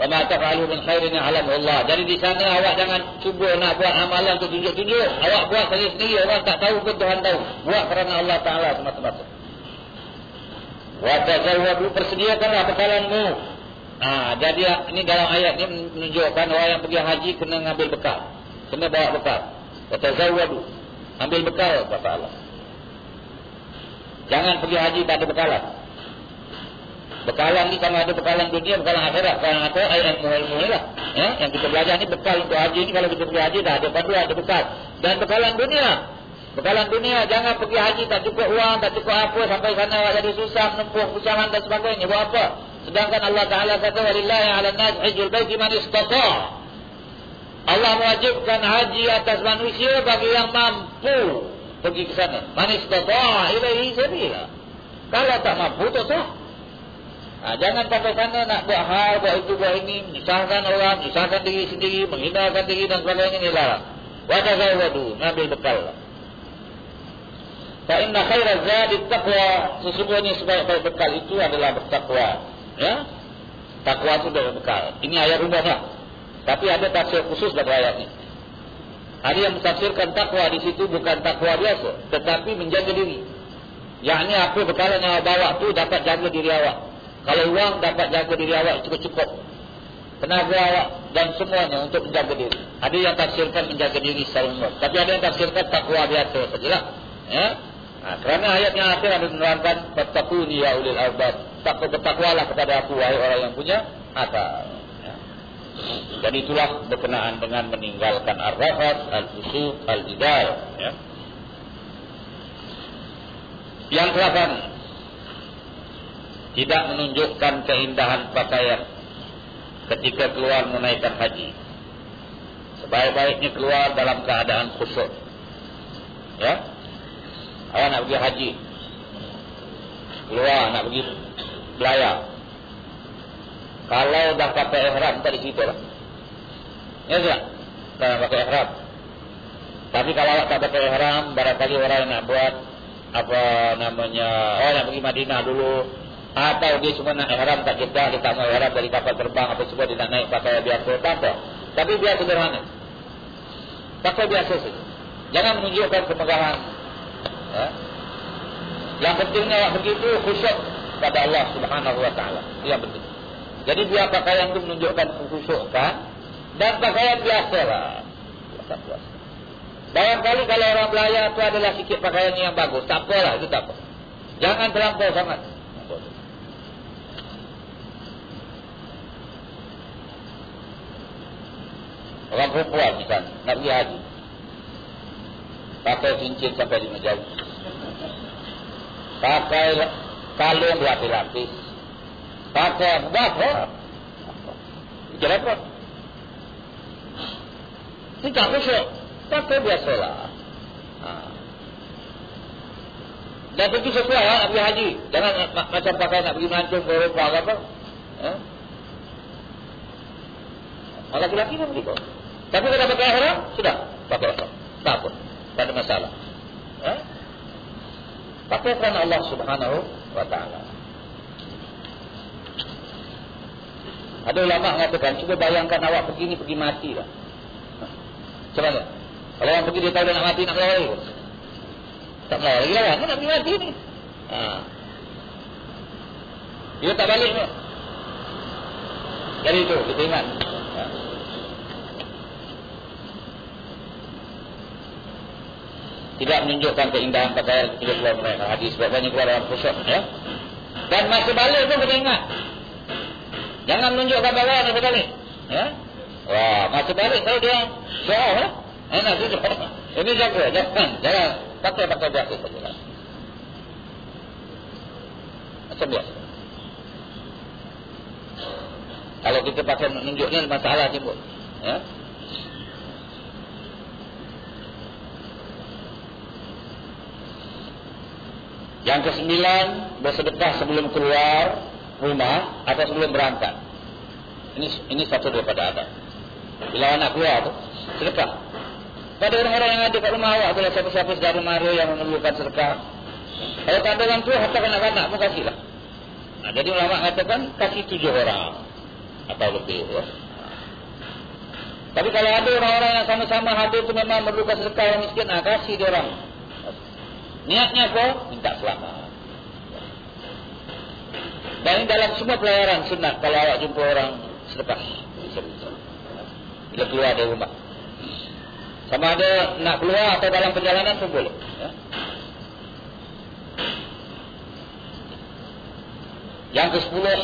Taf'alu min khairin ya'lamu Allah. Jadi di sana awak jangan cuba nak buat amalan tu tunjuk-tunjuk. Awak buat saja sendiri orang tak tahu pun Tuhan tahu. Buat kerana Allah Taala semata-mata. Wa tazawwadu persediakanlah bekalanmu. Ha, jadi ini dalam ayat ini menunjukkan orang yang pergi haji kena ngambil bekal. Kena bawa bekal. Wa tazawwadu. Ambil bekal kata Allah. Jangan pergi haji tak ada bekalan. Bekalan ni sama ada bekalan dunia, bekalan akhirat. Bekalan apa? Ayat muhal-muhal lah. Ya? Yang kita belajar ni bekal untuk haji ni. Kalau kita pergi haji dah ada pandu, ada bekal. Dan bekalan dunia. Bekalan dunia. Jangan pergi haji tak cukup uang, tak cukup apa. Sampai sana awak jadi susah, menempuh perjalanan dan sebagainya. Buat apa? Sedangkan Allah Ta'ala kata, ala nas hijul baiti man istata. Allah mewajibkan haji atas manusia bagi yang mampu pergi ke sana. Man istata ilahi sabila. Kalau tak mampu, tak sah. Ha, jangan sampai sana nak buat hal, buat itu, buat ini, menyusahkan orang, menyusahkan diri sendiri, menghinakan diri dan sebagainya, ini larang. Wadah saya wadu, ngambil bekal. Fa inna khairaz zadi taqwa, sesungguhnya sebaik-baik bekal itu adalah bertakwa. Ya? Takwa itu adalah bekal. Ini ayat rumah lah. Tapi ada tafsir khusus dari ayat ini. Ada yang mentafsirkan takwa di situ bukan takwa biasa, tetapi menjaga diri. Yang ini apa bekalan yang awak bawa tu dapat jaga diri awak. Kalau uang dapat jaga diri awak cukup-cukup. Tenaga awak dan semuanya untuk menjaga diri. Ada yang tafsirkan menjaga diri secara umum. Tapi ada yang tafsirkan takwa biasa sajalah. Ya? Ha, kerana ayat yang akhir ada menerangkan Fattakuni ya ulil albab Takwa bertakwalah kepada aku wahai orang yang punya akal. Ya. Jadi itulah berkenaan dengan meninggalkan ar-rafat, al-fusuq, al-jidal. Ya. Yang terakhir tidak menunjukkan keindahan pakaian ketika keluar menaikkan haji. Sebaik-baiknya keluar dalam keadaan khusyuk. Ya. Awak nak pergi haji. keluar nak pergi belayar. Kalau dah pakai ihram tak cerita lah. Ya tak? Dah pakai ihram. Tapi kalau awak tak pakai ihram, barangkali orang yang nak buat apa namanya, oh nak pergi Madinah dulu, atau dia cuma nak ihram tak kita, dia tak mau ihram dari kapal terbang apa semua dia nak naik pakai biasa, tak apa. Tapi biasa sederhana. Pakai biasa saja. Jangan menunjukkan kemegahan. Ya? Yang pentingnya awak begitu khusyuk pada Allah Subhanahu Wa Taala. Yang penting. Jadi biar pakaian itu menunjukkan kekhusyukan dan pakaian biasa lah. Barangkali kalau orang belayar itu adalah sikit pakaian yang bagus. Tak apalah, itu tak apa. Jangan terlampau sangat. Orang perempuan misalnya, nak pergi haji. Pakai cincin sampai di jauh. Pakai kalung berlapis-lapis. Pakai? Kira apa? Tidak khusyuk. Pakai biasalah. Ha. Dan tentu sesuai lah nak pergi haji. Jangan macam pakai nak pergi melancong ke ke apa. Ha? Laki-laki pun begitu. Tapi kalau pakai ihram, sudah pakai ihram. Tak pun. Tak ada masalah. Pakai kerana Allah subhanahu wa ta'ala. Ada ulama mengatakan, cuba bayangkan awak pergi ni pergi mati lah. Macam mana? Kalau orang pergi dia tahu dia nak mati, nak melawai pun. Tak melawai lagi lah kan? Nak pergi mati ni. Ha. Dia tak balik pun. Jadi itu, kita ingat. Ha. Tidak menunjukkan keindahan pakaian ketika keluar mereka. Hadis sebabnya keluar dalam khusyuk. Ya? Dan masa balik pun kita ingat. Jangan menunjukkan pakaian masa balik. Ya? Wah, masa balik tahu dia jauh ya? Enak juga. Ini jaga, jangan, jangan pakai pakai saja. Macam biasa. Kalau kita pakai menunjuknya masalah timbul. Ya? Yang kesembilan bersedekah sebelum keluar rumah atau sebelum berangkat. Ini ini satu daripada adab. Bila anak keluar tu, sedekah. Pada orang-orang yang ada kat rumah awak adalah siapa-siapa saudara mara yang memerlukan sedekah. Kalau tak ada orang tua, harta kanak-kanak pun kasihlah. Nah, jadi ulama mengatakan kasih tujuh orang atau lebih. Ya. Tapi kalau ada orang-orang yang sama-sama hadir itu memang memerlukan sedekah yang miskin, nah, kasih dia orang. Niatnya apa? Minta selamat. Dan ini dalam semua pelayaran sunat kalau awak jumpa orang sedekah. Bila keluar dari rumah. Sama ada nak keluar atau dalam perjalanan pun boleh. Ya. Yang ke sepuluh.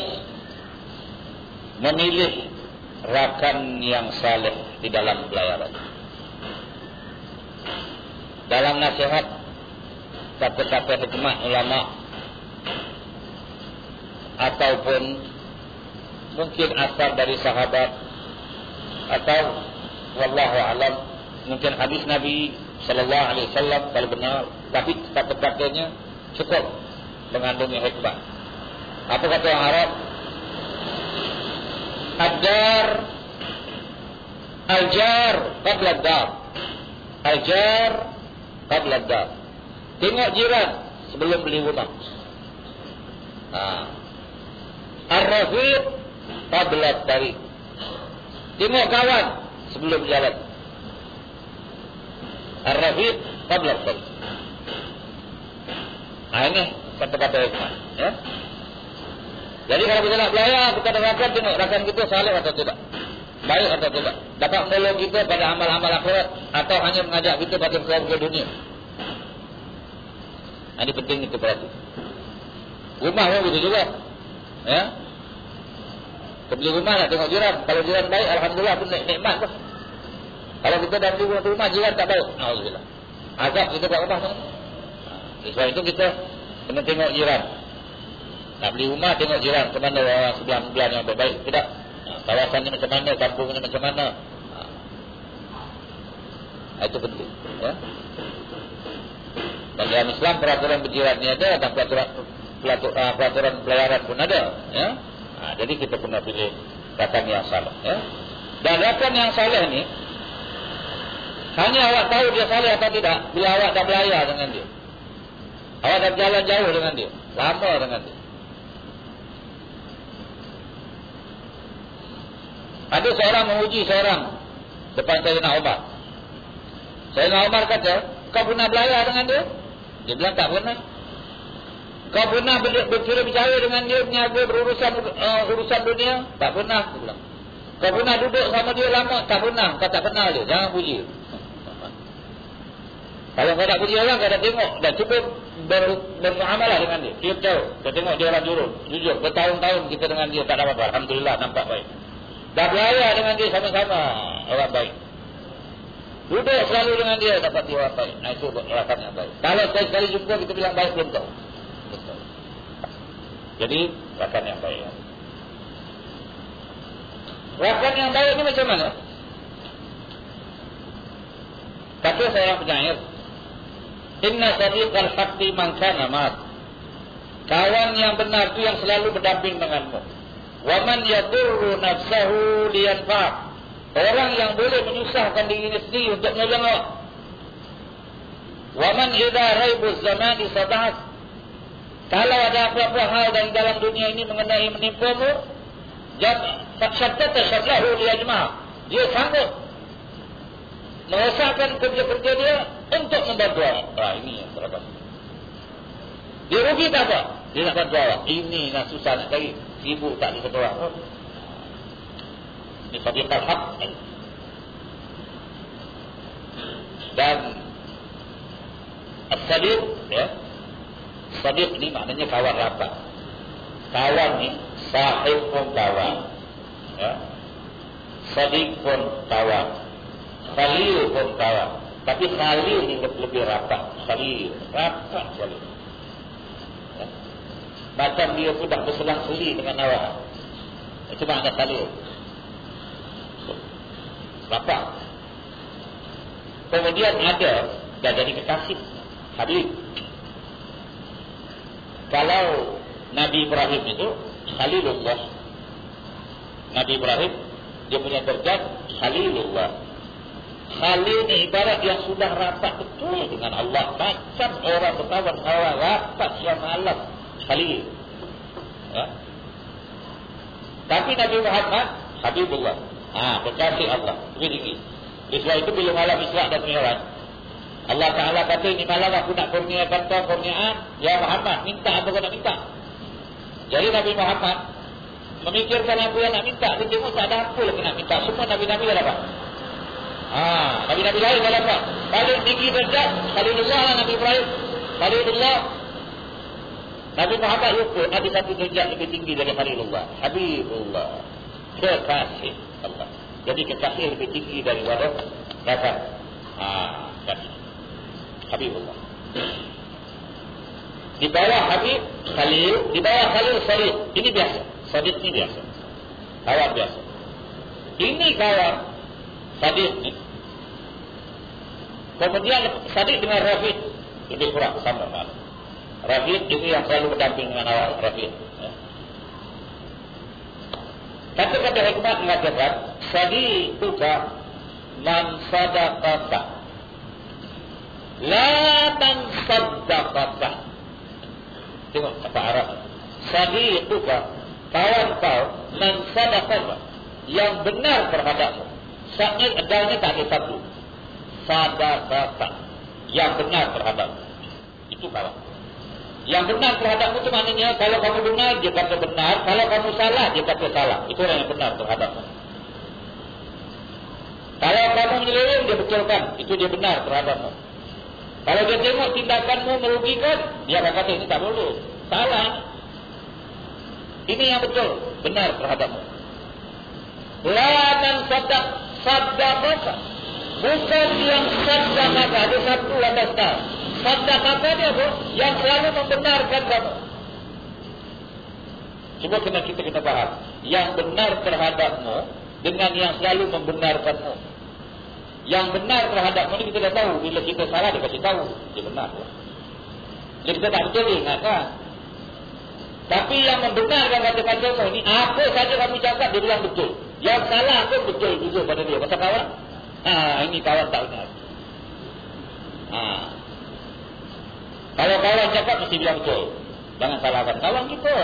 Memilih rakan yang saleh di dalam pelayaran. Dalam nasihat kata-kata hikmah ulama ataupun mungkin asal dari sahabat atau wallahu alam mungkin hadis Nabi sallallahu alaihi wasallam kalau benar tapi kata-katanya cukup mengandung hikmah. Apa kata orang Arab? Ajar Aljar qabla dar. Aljar qabla dar. Tengok jiran sebelum beli rumah. Ha. Ar-Rafiq qabla tariq. Tengok kawan sebelum jalan. Ar-Rafiq qabla tariq. Nah ini kata-kata. Ya? Jadi kalau kita nak belayar, kita nak rakan tengok rakan kita salih atau tidak. Baik atau tidak. Dapat menolong kita pada amal-amal akhirat. Atau hanya mengajak kita pada keluarga dunia. Ini penting itu perhati. Rumah pun begitu juga. Ya. Kebeli rumah nak tengok jiran. Kalau jiran baik, Alhamdulillah pun nik nikmat pun. Kalau kita dah beli rumah, jiran tak baik. Alhamdulillah. Azab kita kat rumah. Ha. Sebab itu kita kena tengok jiran. Nak beli rumah, tengok jiran. Ke mana orang sebelah-sebelah yang baik. Tidak. Ha. Kawasannya macam mana, kampungnya macam mana. Ha. Itu penting. Ya. Dalam Islam peraturan berjiran ni ada dan peraturan uh, peraturan pelayaran pun ada. Ya? Ha, jadi kita kena pilih rakan yang salah. Ya? Dan rakan yang salah ni, hanya awak tahu dia salah atau tidak, bila awak dah belayar dengan dia. Awak dah berjalan jauh dengan dia. Lama dengan dia. Ada seorang menguji seorang depan Sayyidina Umar. Sayyidina Umar kata, kau pernah belayar dengan dia? Dia bilang tak pernah. Kau pernah berkira bicara dengan dia Menyaga berurusan uh, urusan dunia? Tak pernah aku bilang. Kau pernah duduk sama dia lama? Tak pernah. Kau tak kenal dia Jangan puji. Kalau kau tak puji orang Kau dah tengok. Dan cuba ber, bermuamalah dengan dia. Dia tahu. Kau tengok dia orang jujur Jujur Bertahun-tahun kita dengan dia Tak dapat. Apa Alhamdulillah nampak baik. Dah berlayar dengan dia sama-sama. Orang baik Duduk selalu dengan dia Dapat dia baik Nah itu rakan yang baik Kalau sekali-sekali jumpa Kita bilang baik belum tahu jadi rakan yang baik. Rakan yang baik ini macam mana? Kata saya penyair. Inna sadiqal haqqi man kana mat. Kawan yang benar itu yang selalu berdamping denganmu. Wa man yadurru nafsahu liyanfa. Orang yang boleh menyusahkan dirinya sendiri untuk menolong awak. Wa man idza raibu zamani sadat kalau ada apa-apa hal dari dalam dunia ini mengenai menimpamu, jangan syarat tersyarah dia sanggup merasakan kerja-kerja dia untuk membantu orang. Ah, ini yang terdapat. Dia rugi tak apa? Dia nak bantu orang. Ini nak susah nak cari. Sibuk tak di satu orang. Ini fadiqah hak. Dan As-Sadiq, ya, Sadiq ni maknanya kawan rapat. Kawan ni sahib pun kawan. Ya. Sadiq pun kawan. Khalil pun kawan. Tapi Khalil ni lebih rapat. Khalil. Rapat sekali. Ya. Macam dia pun dah berselang seli dengan awak. Itu makna Khalil. Rapat. Kemudian ada dah jadi kekasih. Habib. Kalau Nabi Ibrahim itu Khalilullah Nabi Ibrahim Dia punya derjat Khalilullah Khalil ni ibarat yang sudah rapat betul dengan Allah Macam orang berkawan kawan rapat siang malam Khalil ya? Tapi Nabi Muhammad Habibullah Ah, Kekasih Allah. Begini Sebab itu bila malam Isra dan Mi'raj Allah Ta'ala kata ini malam aku nak kurniakan kau kurniaan Ya Muhammad minta apa kau nak minta? Jadi Nabi Muhammad Memikirkan apa yang nak minta. Tengok tak ada apa lagi nak minta? Semua Nabi-Nabi dah dapat. Ha, Nabi-Nabi lain dah dapat. Paling tinggi berjat Khalilullah lah Nabi Ibrahim. Khalilullah Nabi Muhammad lupa Ada satu derajat lebih tinggi dari Khalilullah Habibullah. Kekasih. Allah Jadi kekasih lebih tinggi daripada Haa Kasih Habibullah. Di bawah Habib Khalil, di bawah Khalil Salih. Ini biasa. Sadiq ini biasa. Kawan biasa. Ini kawan Sadiq ini. Kemudian Sadiq dengan Rafid lebih kurang sama. Rafid ini yang selalu berdamping dengan awal Rafid. Ya. Kata-kata hikmat mengatakan Sadiq juga Man sadaqatah La tansaddaqaka. Tengok kata Arab. Sadiquka, kawan kau, man sadaqaka. Yang benar terhadapmu. Saatnya adanya tak ada satu. Sadaqaka. Yang benar terhadapmu. Itu kawan. Yang benar terhadapmu itu maknanya kalau kamu benar, dia kata benar. Kalau kamu salah, dia kata salah. Itu orang yang benar terhadapmu. Kalau kamu menyeleweng, dia betulkan. Itu dia benar terhadapmu. Kalau dia tengok tindakanmu merugikan, dia akan kata ini tak boleh. Salah. Ini yang betul. Benar terhadapmu. Laman sadak sadaqaka. Bukan yang sadaqaka. Ada satu landas tak. Sadaqaka dia apa? Yang selalu membenarkan kamu. Cuba kena kita kita faham. Yang benar terhadapmu dengan yang selalu membenarkanmu. Yang benar terhadap ini kita dah tahu. Bila kita salah dia kasih tahu. Dia benar. Bila kita tak betul ingatkan. Tapi yang membenarkan kata-kata ni, apa saja kamu cakap, dia bilang betul. Yang salah pun betul juga pada dia. Pasal kawan? Ha, ini tak benar. Ha. Kalau kawan cakap, mesti bilang betul. Jangan salahkan kawan kita.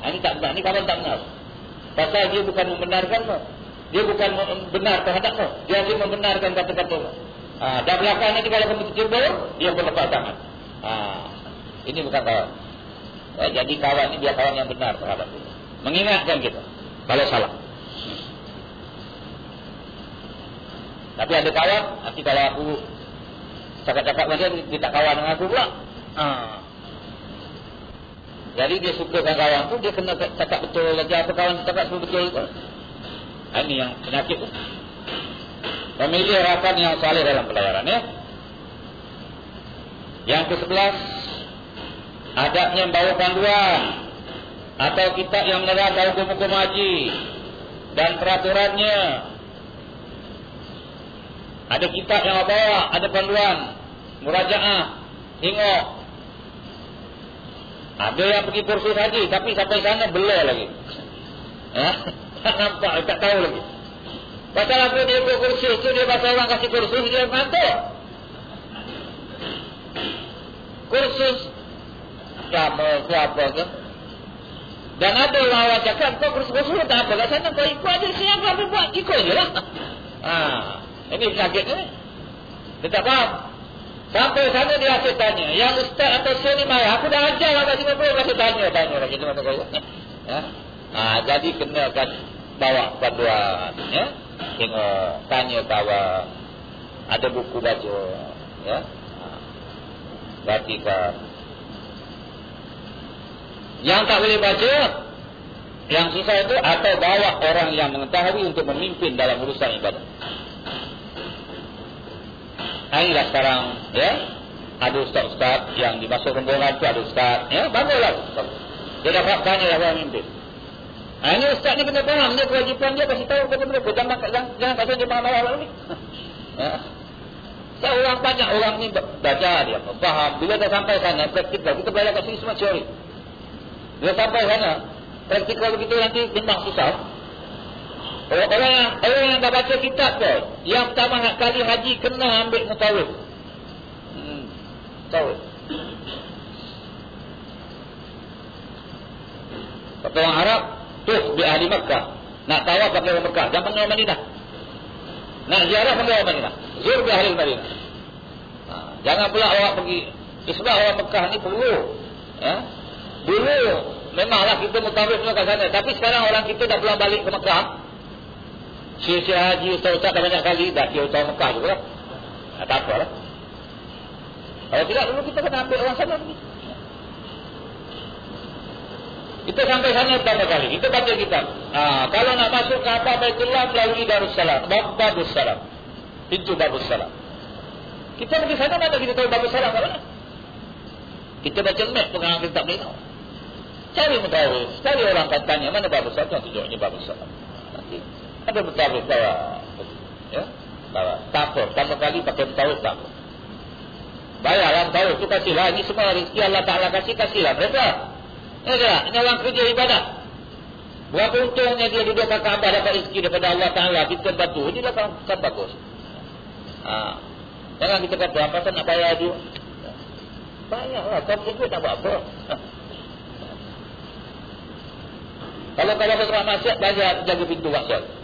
Ha, ini tak benar. Ini kawan tak benar. Pasal dia bukan membenarkan kau. Dia bukan benar terhadap kau. Dia hanya membenarkan kata-kata kau. Ha, dan belakang nanti kalau kamu tercuba, dia pun lepas tangan. Ha, ini bukan kawan. Ya, jadi kawan ini dia kawan yang benar terhadap kita. Mengingatkan kita. Kalau salah. Tapi ada kawan, nanti kalau aku cakap-cakap macam dia tak kawan dengan aku pula. Ha. Jadi dia suka dengan kawan tu, dia kena cakap betul lagi apa kawan cakap semua betul tu. Ha, ini yang penyakit tu. Memilih rakan yang salih dalam pelayaran ya. Yang ke sebelas, adabnya membawa panduan atau kitab yang menerangkan hukum-hukum haji dan peraturannya ada kitab yang bawa, ada panduan, murajaah, tengok. Ada yang pergi kursus haji, tapi sampai sana belum lagi. Ya? Tak nampak, tak tahu lagi. Pasal apa dia buat kursus tu, dia pasal orang kasih kursus, dia ngantuk. Kursus, sama ke apa ke. Dan ada orang-orang cakap, kau kursus-kursus tak apa kat sana, kau ikut aja, siapa apa buat, ikut je lah. Haa. Ini penyakit ni. Dia tak faham. Sampai sana dia asyik tanya. Yang ustaz atau saya ni marah. Aku dah ajar lah kat Singapura. Dia tanya, tanya lagi. Mana kaya? Ya? Ha, jadi kena kan bawa panduan. Ya? Tengok. Tanya kawan. Ada buku baca. Ya? Ha. Yang tak boleh baca. Yang susah itu. Atau bawa orang yang mengetahui untuk memimpin dalam urusan ibadah. Inilah sekarang ya. Ada ustaz-ustaz yang dimasuk rombongan tu ada ustaz. Ya, baguslah. Dia dapat tanya yang mimpi. Ha, ini ustaz ni kena faham. Dia kewajipan dia kasih tahu kepada mereka. Jangan, jangan, jangan kata dia marah-marah ni. Ya. Seorang banyak orang ni belajar dia. Faham. Bila dah sampai sana, praktikal. Kita belajar kat sini semua teori. Bila sampai sana, praktikal kita nanti memang susah. Orang-orang orang yang dah baca kitab tu, yang pertama kali haji kena ambil mutawif. Hmm. Mutawif. Kata orang Arab, tuh di ahli Makkah. Nak tawaf pakai orang Makkah. Jangan panggil orang Madinah. Nak ziarah panggil orang Madinah. Zur di ahli Madinah. Ha. Jangan pula awak pergi. Sebab orang Makkah ni perlu. Ya? Dulu, memanglah kita mutawif kat sana. Tapi sekarang orang kita dah pulang balik ke Makkah. Syekh-syekh haji ustaz-ustaz dah banyak kali dah kira utama Mekah juga lah. Tak apa lah. Kalau tidak dulu kita kena ambil orang sana pergi. Kita sampai sana berapa kali. Kita baca kitab. Ha, kalau nak masuk ke apa Baitullah melalui Darussalam. Babus Salam. Pintu Babus Salam. Kita pergi sana mana kita tahu Babus Salam mana? Kita baca map pengarang kita tak boleh tahu. Cari mutawi. Cari orang katanya mana Babus Salam. Tunjuknya Babus Salam. Nanti ada bertawif bawa. Ya? Bawa. Tak apa. Kali pakai bertawif tak apa. Bayarlah bertawif tu kasihlah. Ini semua rezeki Allah Ta'ala kasih, kasihlah. Berapa? Ya tak? Ini orang kerja ibadah. Berapa untungnya dia duduk kat Kaabah dapat rezeki daripada Allah Ta'ala. Kita batu. Ini lah kan, kan bagus. Ha. Jangan kita kata, apa nak bayar dia? Bayarlah. Kau pergi tak buat apa. Kalau kalau kau maksiat, bayar jaga pintu maksiat.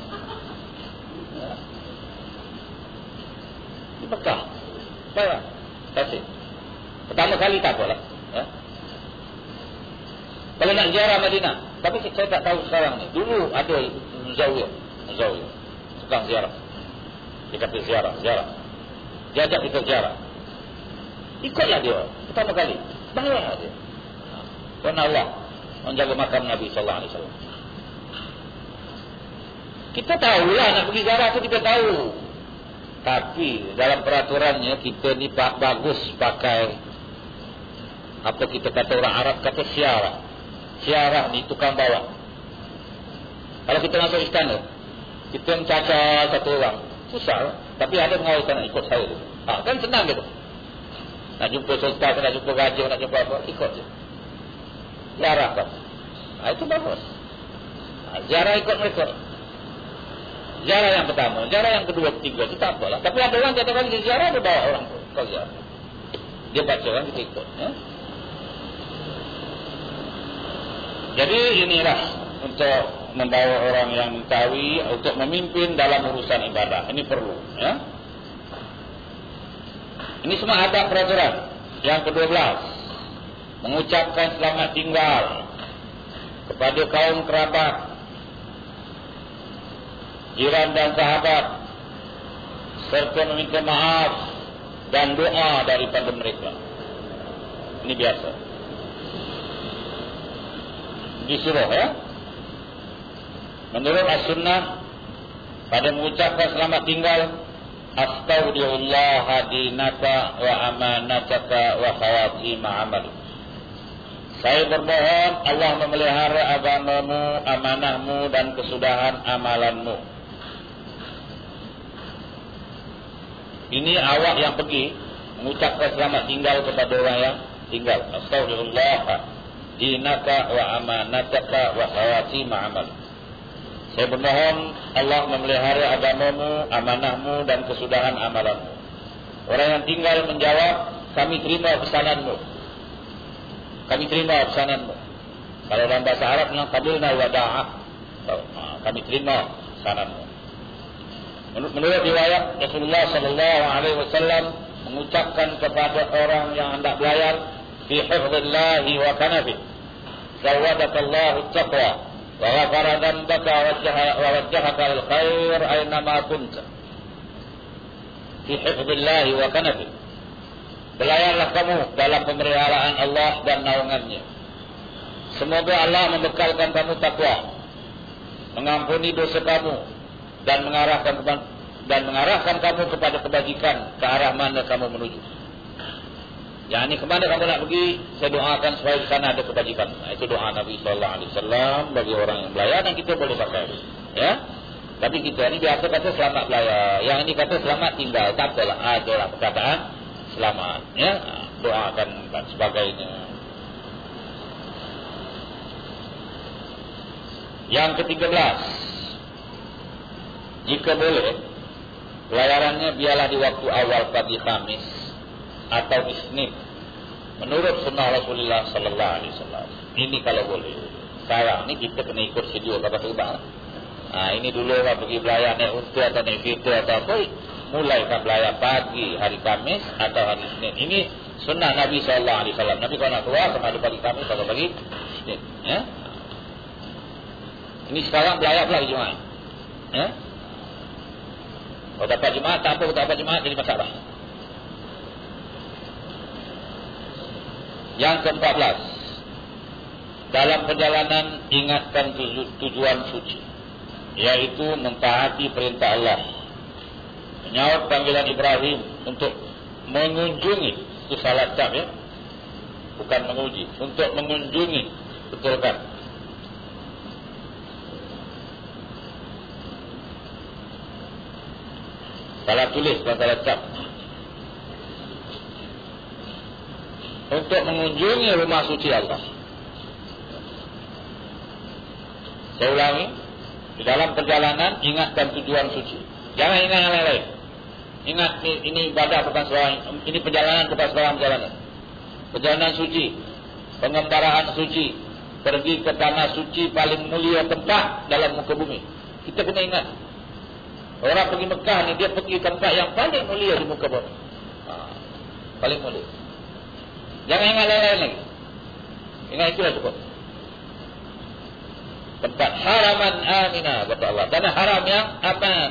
Mekah. Baik. Kasih. Pertama kali tak apalah. Ya. Kalau nak ziarah Madinah. Tapi saya tak tahu sekarang ni. Dulu ada Zawiyah. Zawiyah. Sekarang ziarah. Dia kata ziarah. Ziarah. Dia ajak kita ziarah. Ikutlah dia. Pertama kali. Bayar dia. Kerana Allah menjaga makam Nabi Sallallahu Alaihi Wasallam. Kita tahulah nak pergi ziarah tu kita tahu. Tapi dalam peraturannya kita ni bagus pakai apa kita kata orang Arab kata siara. Siara ni tukang bawa. Kalau kita masuk istana, kita mencacar satu orang. Susah. Tapi ada pengawal istana ikut saya. Ha, kan senang gitu. Nak jumpa sultan, nak jumpa raja, nak jumpa apa, ikut je. Ziarahkan. Nah, itu bagus. Ziarah ikut mereka. Ziarah yang pertama, ziarah yang kedua, ketiga, tak apalah. Tapi ada orang katakan di ziarah, dia bawa orang. Kau ziarah. Dia baca kan, kita ikut. Ya? Jadi inilah untuk membawa orang yang mengetahui untuk memimpin dalam urusan ibadah. Ini perlu. Ya? Ini semua ada peraturan. Yang kedua belas. Mengucapkan selamat tinggal. Kepada kaum kerabat. Jiran dan sahabat. Serta meminta maaf. Dan doa daripada mereka. Ini biasa. Disuruh ya. Menurut as-sunnah. Pada mengucapkan selamat tinggal Astaghfirullah dinaka wa amanataka wa khawatim amal. Saya bermohon Allah memelihara agamamu, amanahmu dan kesudahan amalanmu. Ini awak yang pergi mengucapkan selamat tinggal kepada orang yang tinggal. Astaghfirullah dinaka wa amanataka wa khawatim amal. Saya bermohon Allah memelihara agamamu, amanahmu dan kesudahan amalanmu. Orang yang tinggal menjawab, kami terima pesananmu. Kami terima pesananmu. Kalau dalam bahasa Arab, da'ah. Kami terima pesananmu menurut riwayat Rasulullah sallallahu alaihi wasallam mengucapkan kepada orang yang hendak belayar fi hifdzillahi wa kanafi. Zawadakallahu taqwa wa ghafara dhanbaka wa wajjahaka lil khair aina ma kunta. Fi hifdzillahi wa kanafi. Belayarlah kamu dalam pemeliharaan Allah dan naungannya. Semoga Allah membekalkan kamu takwa mengampuni dosa kamu dan mengarahkan dan mengarahkan kamu kepada kebajikan ke arah mana kamu menuju. Yang ini kemana kamu nak pergi? Saya doakan supaya di sana ada kebajikan. Itu doa Nabi Sallallahu Alaihi Wasallam bagi orang yang belayar dan kita boleh pakai. Ya. Tapi kita ini biasa kata selamat belayar. Yang ini kata selamat tinggal. Tak apalah. Ada lah perkataan selamat. Ya. Doakan dan sebagainya. Yang ketiga belas. Jika boleh, pelayarannya biarlah di waktu awal pagi Kamis atau Isnin menurut sunnah Rasulullah sallallahu alaihi wasallam. Ini kalau boleh. Sekarang ni kita kena ikut sedia kata terbang. Ha, ini dulu orang pergi belayar naik unta atau naik kereta atau apa. Mulaikan belayar pagi hari Kamis atau hari Isnin. Ini sunnah Nabi sallallahu alaihi wasallam. Nabi kalau nak keluar sama ada pagi Kamis atau pagi Isnin. Ya? Ini sekarang belayar pula Jumaat. Ya? Kalau dapat Jumaat, tak apa, dapat Jumaat jadi masalah. Yang ke-14 Dalam perjalanan ingatkan tujuan suci Yaitu mentaati perintah Allah. Menyawat panggilan Ibrahim Untuk mengunjungi Itu salat cap ya. Bukan menguji Untuk mengunjungi Betulkan Salah tulis dan salah cap untuk mengunjungi rumah suci Allah. Saya ulangi, di dalam perjalanan ingatkan tujuan suci. Jangan ingat yang lain-lain. Ingat ini ibadah bukan seorang, ini perjalanan bukan seorang perjalanan. Perjalanan suci, pengembaraan suci, pergi ke tanah suci paling mulia tempat dalam muka bumi. Kita kena ingat. Orang pergi Mekah ni dia pergi tempat yang paling mulia di muka bumi. Ha, paling mulia. Jangan ingat lain-lain lagi. Ingat itulah cukup. Tempat haraman aminah kata Allah. Dan haram yang aman.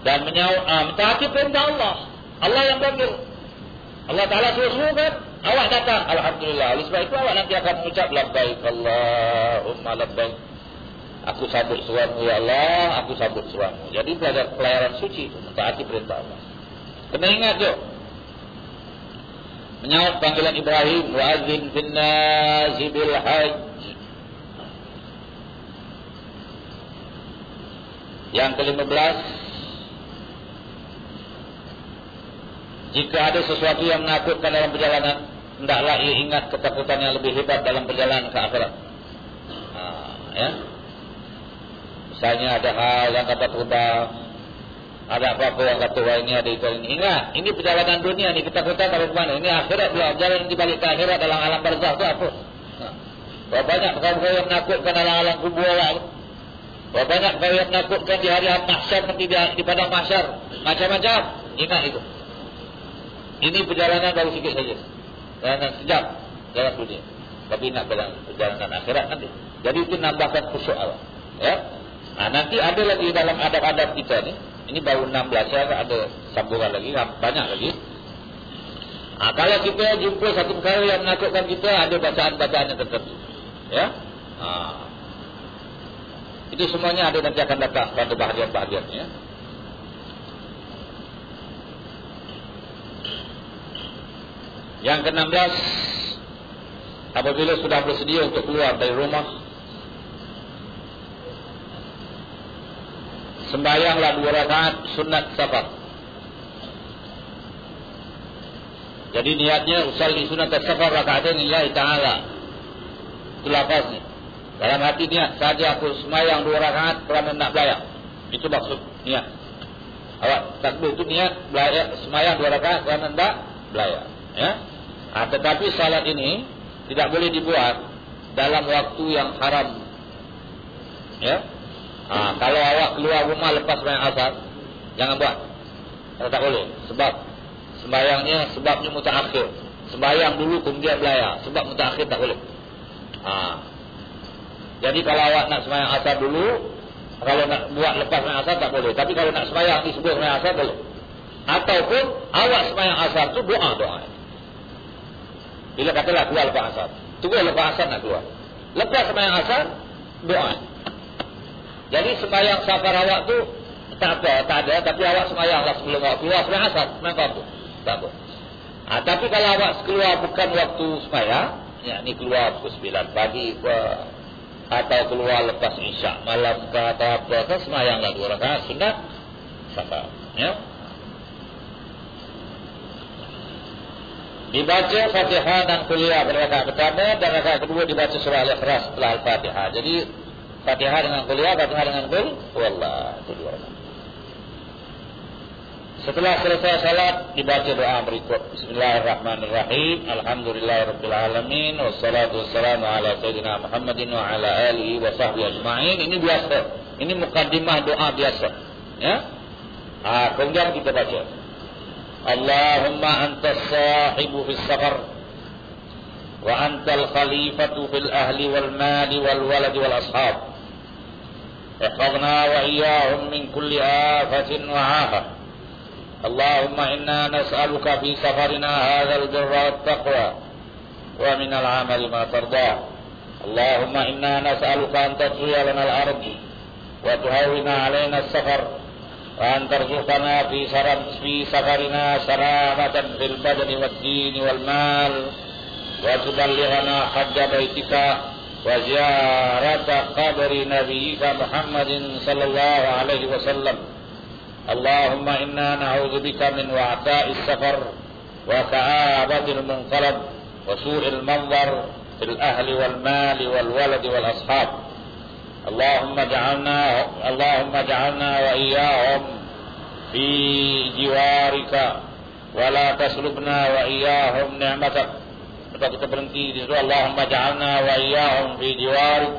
Dan menyawak, ah, mentaati perintah Allah. Allah yang panggil. Allah Ta'ala suruh-suruh kan. Awak datang. Alhamdulillah. Oleh sebab itu awak nanti akan mengucap. Labbaik Allahumma labbaik. Aku sambut suamu ya Allah. Aku sambut suamu. Jadi belajar pelayaran suci itu. Mentaati perintah Allah. Kena ingat je menyahut panggilan Ibrahim wa azin fil nasi bil hajj yang ke-15 jika ada sesuatu yang menakutkan dalam perjalanan hendaklah ia ingat ketakutan yang lebih hebat dalam perjalanan ke akhirat. Ha, ya. Misalnya ada hal yang kata terbang, ada apa-apa yang kata wah ini ada itu ini. Ingat, ini perjalanan dunia ni ketakutan dari mana? Ini akhirat pula. Jalan di balik ke akhirat dalam alam barzah tu apa? Berapa banyak perkara yang menakutkan dalam alam kubur lah. Berapa banyak perkara yang menakutkan di hari mahsyar nanti di, di padang mahsyar. Macam-macam. Ingat itu. Ini perjalanan baru sikit saja. Perjalanan sejak dalam dunia. Tapi nak perjalanan akhirat nanti. Jadi itu nambahkan khusyuk Allah. Ya. Nah, nanti ada lagi dalam adab-adab kita ni. Ini baru 16 ya, ada sambungan lagi, banyak lagi. Nah, kalau kita jumpa satu perkara yang menakutkan kita, ada bacaan-bacaan yang tertentu. Ya. Nah. Itu semuanya ada nanti akan datang pada bahagian-bahagiannya. Yang ke-16 Apabila sudah bersedia untuk keluar dari rumah Sembayanglah dua rakaat sunat safar. Jadi niatnya usalli sunat safar rakaatain lillahi ta'ala. Itu lafaznya. Dalam hati niat saja aku sembayang dua rakaat kerana nak belayar. Itu maksud niat. Awak takbir itu niat belayar, sembayang dua rakaat kerana nak belayar. Ya? Ha, tetapi salat ini tidak boleh dibuat dalam waktu yang haram. Ya. Ha, kalau awak keluar rumah lepas sembahyang asar, jangan buat. Kalau tak boleh. Sebab sembahyangnya sebabnya mutaakhir. Sembahyang dulu kemudian belayar. Sebab mutaakhir tak boleh. Ha. Jadi kalau awak nak sembahyang asar dulu, kalau nak buat lepas sembahyang asar tak boleh. Tapi kalau nak sembahyang disebut sembahyang asar boleh. Ataupun awak sembahyang asar tu doa-doa. Bila katalah keluar lepas asar. Tunggu lepas asar nak keluar. Lepas sembahyang asar, doa. Jadi sembahyang safar awak tu, tak apa, tak ada. Tapi awak sembahyang lah sebelum awak keluar sembahyang asar. Sembahyang apa? Tak apa. Ha, tapi kalau awak keluar bukan waktu sembahyang, ya, ni keluar pukul 9 pagi ke, atau keluar lepas isyak malam ke atau apa ke, sembahyang lah dua rakaat, sunat, safar. Ya. Dibaca Fatihah dan kuliah pada rakaat pertama dan rakaat kedua dibaca surah Al-Ikhlas setelah Al-Fatihah. Jadi Fatihah dengan kuliah, Fatihah dengan kul, wallah itu dua rakaat. Setelah selesai salat dibaca doa berikut. Bismillahirrahmanirrahim. Alhamdulillahirabbil alamin wassalatu wassalamu ala sayyidina Muhammadin wa ala alihi wa sahbihi ajma'in. Ini biasa. Ini mukaddimah doa biasa. Ya. Ah, kemudian kita baca. اللهم أنت الصاحب في السفر وأنت الخليفة في الأهل والمال والولد والأصحاب احفظنا وإياهم من كل آفة وعافة. اللهم إنا نسألك في سفرنا هذا البر والتقوى ومن العمل ما ترضاه. اللهم إنا نسألك أن تطوي لنا الأرض وتهون علينا السفر وأن ترزقنا في في سفرنا سلامة في البدن والدين والمال وتبلغنا حج بيتك. وزيارة قبر نبيك محمد صلى الله عليه وسلم. اللهم إنا نعوذ بك من وعثاء السفر وكآبة المنقلب وسوء المنظر في الأهل والمال والولد والأصحاب. اللهم اجعلنا اللهم اجعلنا وإياهم في جوارك. ولا تسلبنا وإياهم نعمتك. Kita kita berhenti di situ Allahumma ja'alna wa iyyahum fi jiwarik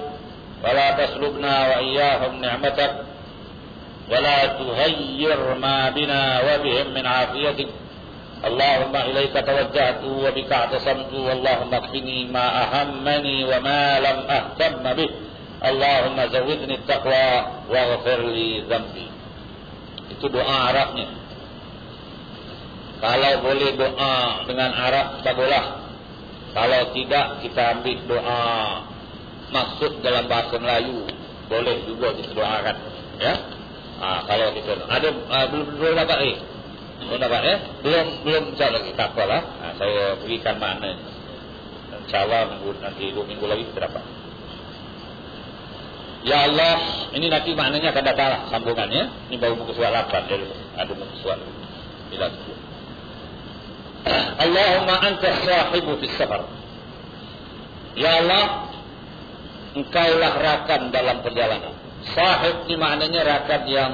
wa la taslubna wa iyyahum ni'matak wa la tughayyir ma bina wa bihim min afiyatik Allahumma ilayka tawajjahtu wa bika atasamtu Allahumma kfini ma ahammani wa ma lam ahtamma bih Allahumma zawidni taqwa wa ghafirli zambi. Itu doa Arabnya. Kalau boleh doa dengan Arab, baguslah. Kalau tidak, kita ambil doa maksud dalam bahasa Melayu. Boleh juga kita doakan. Ya? Ha, kalau kita ada uh, belum belum dapat eh. Belum dapat eh? Belum belum cak lagi tak apalah. Ha, saya berikan makna. Insyaallah nanti dua minggu lagi kita dapat. Ya Allah, ini nanti maknanya akan datang sambungannya. Ini baru muka surat 8 ya. Ada muka surat. Bila Allahumma anta sahibu fis safar. Ya Allah, engkaulah rakan dalam perjalanan. Sahib ini maknanya rakan yang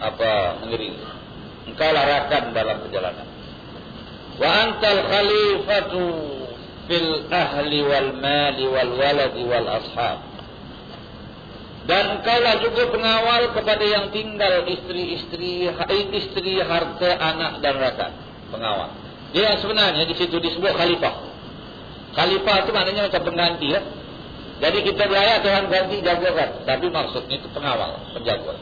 apa mengiringi. Engkaulah rakan dalam perjalanan. Wa antal khalifatu fil ahli wal mali wal waladi wal ashab. Dan engkaulah juga pengawal kepada yang tinggal istri-istri, istri, harta, anak dan rakan. Pengawal. Dia sebenarnya di situ disebut khalifah. Khalifah itu maknanya macam pengganti ya. Jadi kita beraya Tuhan ganti jagakan. Tapi maksudnya itu pengawal, penjaga.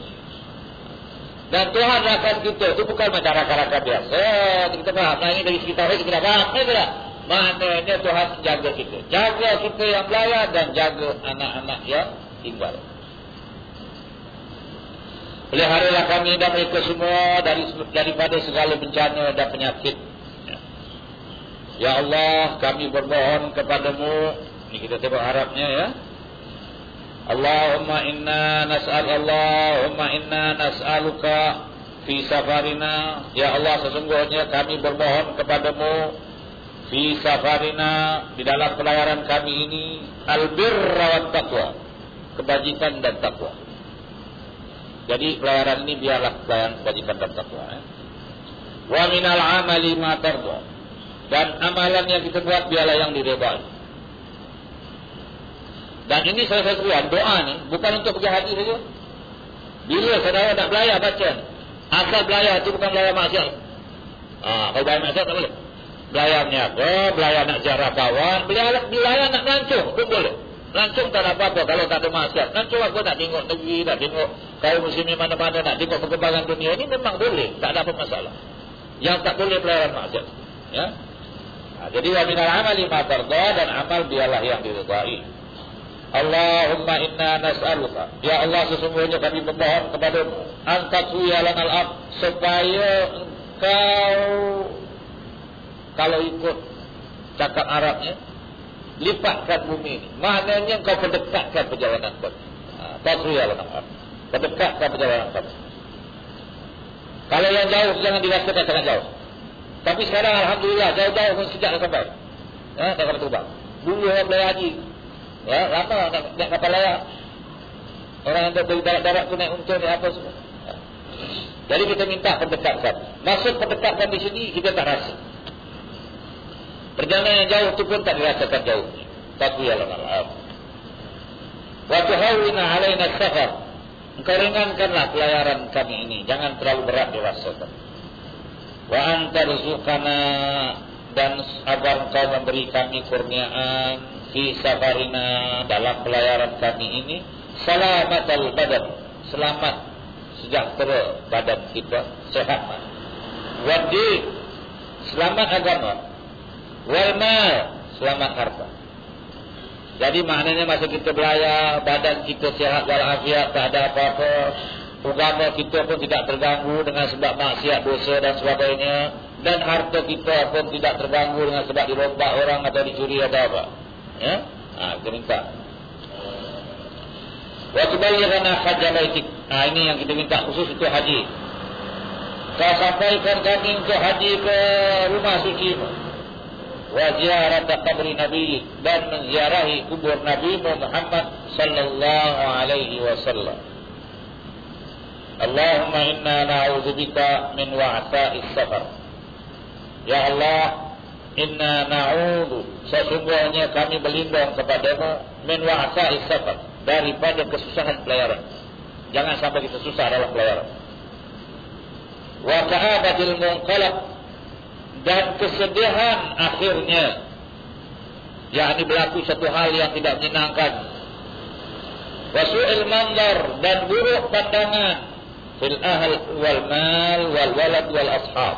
Dan Tuhan rakan kita itu bukan macam rakan-rakan biasa. Kita faham. Nah ini dari sekitar kita dah faham. Ya, tidak? Maknanya Tuhan jaga kita. Jaga kita yang beraya dan jaga anak-anak yang tinggal. Peliharalah kami dan mereka semua dari daripada segala bencana dan penyakit. Ya Allah, kami bermohon kepadamu. Ini kita tengok harapnya ya. Allahumma inna nas'al Allahumma inna nas'aluka fi safarina. Ya Allah, sesungguhnya kami bermohon kepadamu fi safarina di dalam pelayaran kami ini albirra wa taqwa. Kebajikan dan takwa. Jadi pelayaran ini biarlah pelayaran kebajikan dan takwa. Ya. Wa minal amali ma tardha dan amalan yang kita buat biarlah yang diredai. Dan ini saya seruan doa ni bukan untuk pergi haji saja. Bila saudara nak belayar baca. Asal belayar itu bukan belayar maksiat. Ah, kalau belayar maksiat tak boleh. Belayar niaga, belayar nak jarah kawan, belayar, belayar nak lancung pun boleh. Lancung tak apa-apa kalau tak ada maksiat. Lancung aku nak tengok negeri, nak tengok kaum muslimin mana-mana, nak tengok perkembangan dunia. Ini memang boleh, tak ada apa masalah. Yang tak boleh belayar maksiat. Ya, Nah, jadi wa minal amali ma tarda dan amal biarlah yang diridai. Allahumma inna nas'aluka. Ya Allah sesungguhnya kami memohon kepadamu angkat suya lanal ab supaya engkau kalau ikut cakap Arabnya lipatkan bumi ini. Maknanya engkau perdekatkan perjalanan kau. Tasriya lanal ab. Perdekatkan perjalanan kau. Kalau yang jauh jangan dirasakan sangat jauh. Tapi sekarang Alhamdulillah jauh-jauh pun sejak dah sampai. Ya, dah sampai Tuban. Dulu orang belayar haji. Ya, lama nak, kapal layak. Orang yang dari darat-darat tu naik untung, apa semua. Jadi kita minta pendekatkan. Maksud pendekatkan di sini, kita tak rasa. Perjalanan yang jauh tu pun tak dirasakan jauh. Tapi ya Allah. Wa tuhawina alaina safar. Engkau ringankanlah pelayaran kami ini. Jangan terlalu berat dirasakan wa anta rizqana dan agar engkau memberi kami kurniaan fi safarina dalam pelayaran kami ini. Salamatal badan selamat sejahtera badan kita sehat. Wadi selamat agama. Wal mal selamat harta. Jadi maknanya masa kita belayar badan kita sehat walafiat tak ada apa-apa Agama kita pun tidak terganggu dengan sebab maksiat dosa dan sebagainya dan harta kita pun tidak terganggu dengan sebab dirobak orang atau dicuri atau apa. Ya? Ha, kita minta. Wa tuballighana hajjal baitik. Ha, ini yang kita minta khusus untuk haji. Kau sampaikan kami untuk haji ke rumah suci wa ziarah qabri Nabi dan menziarahi kubur Nabi Muhammad sallallahu alaihi wasallam. Allahumma inna na'udzubika min wa'sa'is safar. Ya Allah, inna na'udzu sesungguhnya kami berlindung kepadamu min wa'sa'is safar daripada kesusahan pelayaran. Jangan sampai kita susah dalam pelayaran. Wa ka'abatil munqalab dan kesedihan akhirnya yakni berlaku satu hal yang tidak menyenangkan wasu'il manzar dan buruk pandangan fil ahl wal mal wal walad wal ashab.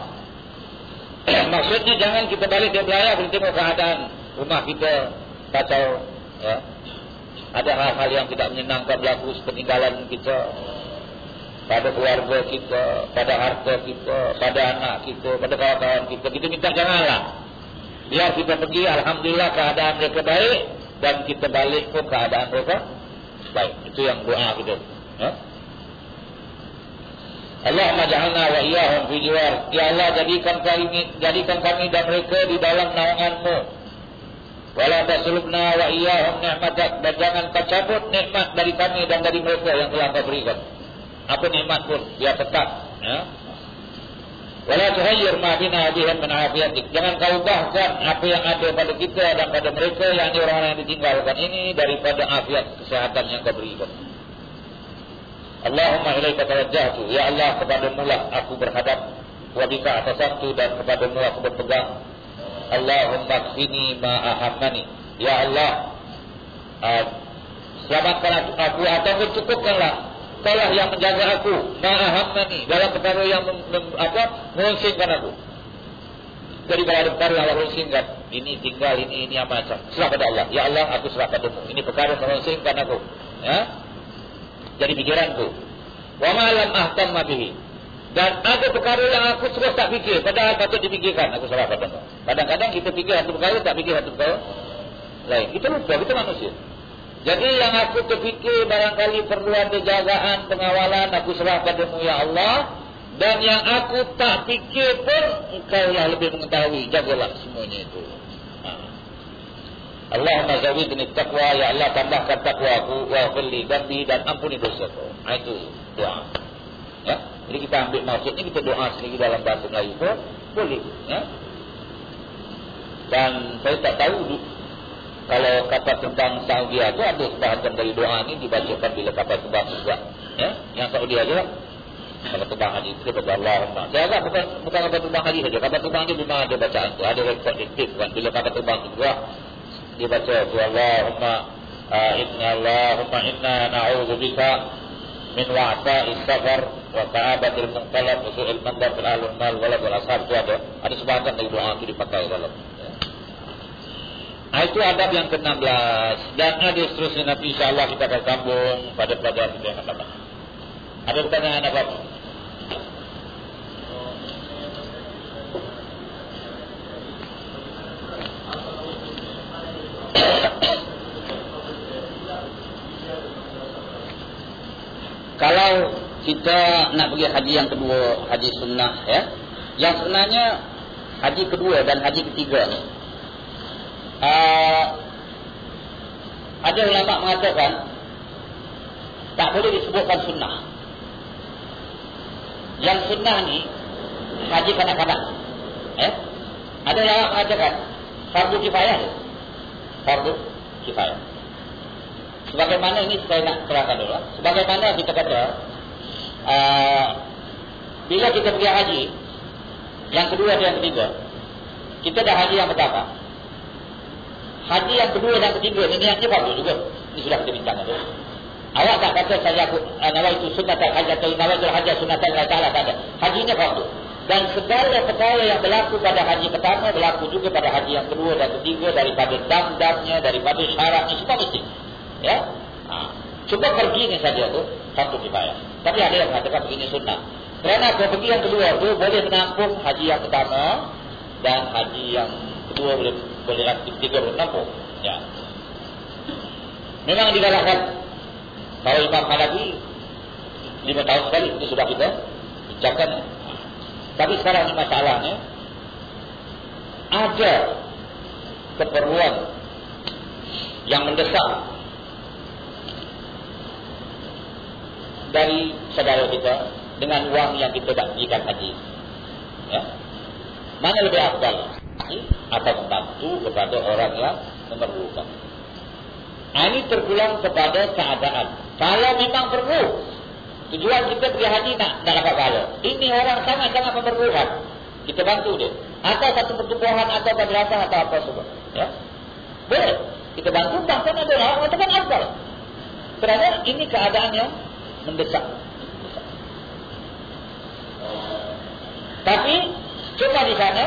Maksudnya jangan kita balik dia belayar kita tengok keadaan rumah kita kacau ya. Ada hal-hal yang tidak menyenangkan berlaku peninggalan kita pada keluarga kita, pada harta kita, pada anak kita, pada kawan-kawan kita. Kita minta janganlah. Biar kita pergi, Alhamdulillah keadaan mereka baik dan kita balik pun keadaan mereka baik. Itu yang doa kita. Ya? Allahumma ja'alna wa iyyahum fi jiwar. Ya Allah jadikan kami jadikan kami dan mereka di dalam naungan-Mu. Wala tasulubna wa iyyahum ni'matak dan jangan kau cabut nikmat dari kami dan dari mereka yang telah kau berikan. Apa nikmat pun biar tetap, ya. Wala tuhayyir ma bina bihim min afiyatik. Jangan kau ubahkan apa yang ada pada kita dan pada mereka yang orang-orang yang ditinggalkan ini daripada afiat kesehatan yang kau berikan. Allahumma ilaika tawajjahtu. Ya Allah kepada mula aku berhadap wa bika atasantu dan kepada mula aku berpegang. Allahumma kfini ma ahammani. Ya Allah uh, selamatkan aku, aku atau cukupkanlah. Kaulah yang menjaga aku ma ahammani. Dalam perkara yang apa mengusingkan aku. Dari ada perkara yang mengusingkan ini tinggal ini ini apa macam. Serah pada Allah. Ya Allah aku serah padamu. Ini perkara yang mengusingkan aku. Ya jadi pikiranku. Wa ma lam ahtam bihi. Dan ada perkara yang aku terus tak fikir, padahal patut dipikirkan, aku salah pada Kadang-kadang kita fikir satu perkara tak fikir satu perkara lain. Kita lupa, kita manusia. Jadi yang aku terfikir barangkali perlu ada jagaan, pengawalan, aku serah padamu ya Allah. Dan yang aku tak fikir pun, engkau yang lebih mengetahui. Jagalah semuanya itu. Allahumma zawidni taqwa ya Allah tambahkan takwa aku wa fili dambi dan ampuni dosaku. Ha, itu doa. Ya. Jadi kita ambil maksud ini kita doa sendiri dalam bahasa Melayu pun boleh, ya. Dan saya tak tahu kalau kata tentang Saudi itu ada sebahagian dari doa ini dibacakan bila kapal terbang juga. Ya. Yang Saudi aja lah. Kalau terbang haji itu kepada Allah. Saya agak bukan bukan kapal terbang haji saja. Kapal terbang itu memang ada bacaan itu. Ada rekod diktif kan. Bila kapal terbang juga dibaca tu Allahumma uh, inna Allahumma inna na'udzu bika min wa'ta'is safar wa ta'abatil munqalab wa su'il mandar fil ahlul mal walad wal ashab itu ada ada sebahagian dari doa itu dipakai dalam Nah, itu adab yang ke-16 dan ada seterusnya nanti insyaallah kita akan sambung pada pelajaran yang akan datang. Ada pertanyaan apa-apa? Kalau kita nak pergi haji yang kedua, haji sunnah ya. Yang sebenarnya haji kedua dan haji ketiga. Uh, ada ulama mengatakan tak boleh disebutkan sunnah. Yang sunnah ni haji kanak-kanak. Eh? Ada ulama mengatakan fardu kifayah fardu kifayah. Sebagaimana ini saya nak terangkan dulu. Sebagaimana kita kata, uh, bila kita pergi haji, yang kedua dan yang ketiga, kita dah haji yang pertama. Haji yang kedua dan ketiga ini niatnya fardu juga. Ini sudah kita bincangkan dulu. Awak tak kata saya aku uh, nawai itu sunnah tak haji atau nawai itu haji sunnah tak ada. Hajinya fardu. Dan segala perkara yang berlaku pada haji pertama berlaku juga pada haji yang kedua dan ketiga daripada dam-damnya, daripada syaratnya semua mesti. Ya. Ha. Cuba pergi ni saja tu satu kifayah. Tapi ada yang mengatakan begini sunnah. Kerana kalau pergi yang kedua tu boleh menampung haji yang pertama dan haji yang kedua boleh boleh lagi ketiga boleh menampung. Ya. Memang digalakkan kalau Imam Hanafi lima tahun sekali itu sudah kita bincangkan tapi sekarang ini masalahnya ada keperluan yang mendesak dari saudara kita dengan uang yang kita tak berikan haji. Ya. Mana lebih afdal? Atau membantu kepada orang yang memerlukan. Nah, ini terpulang kepada keadaan. Kalau memang perlu, Tujuan kita pergi haji nak, nak dapat pahala. Ini orang sangat-sangat memerlukan. Kita bantu dia. Atau satu pertubuhan atau madrasah atau apa semua. Ya? Boleh. Kita bantu bahkan ada orang mengatakan asal. Kerana ini keadaan yang mendesak. Tapi cuma di sana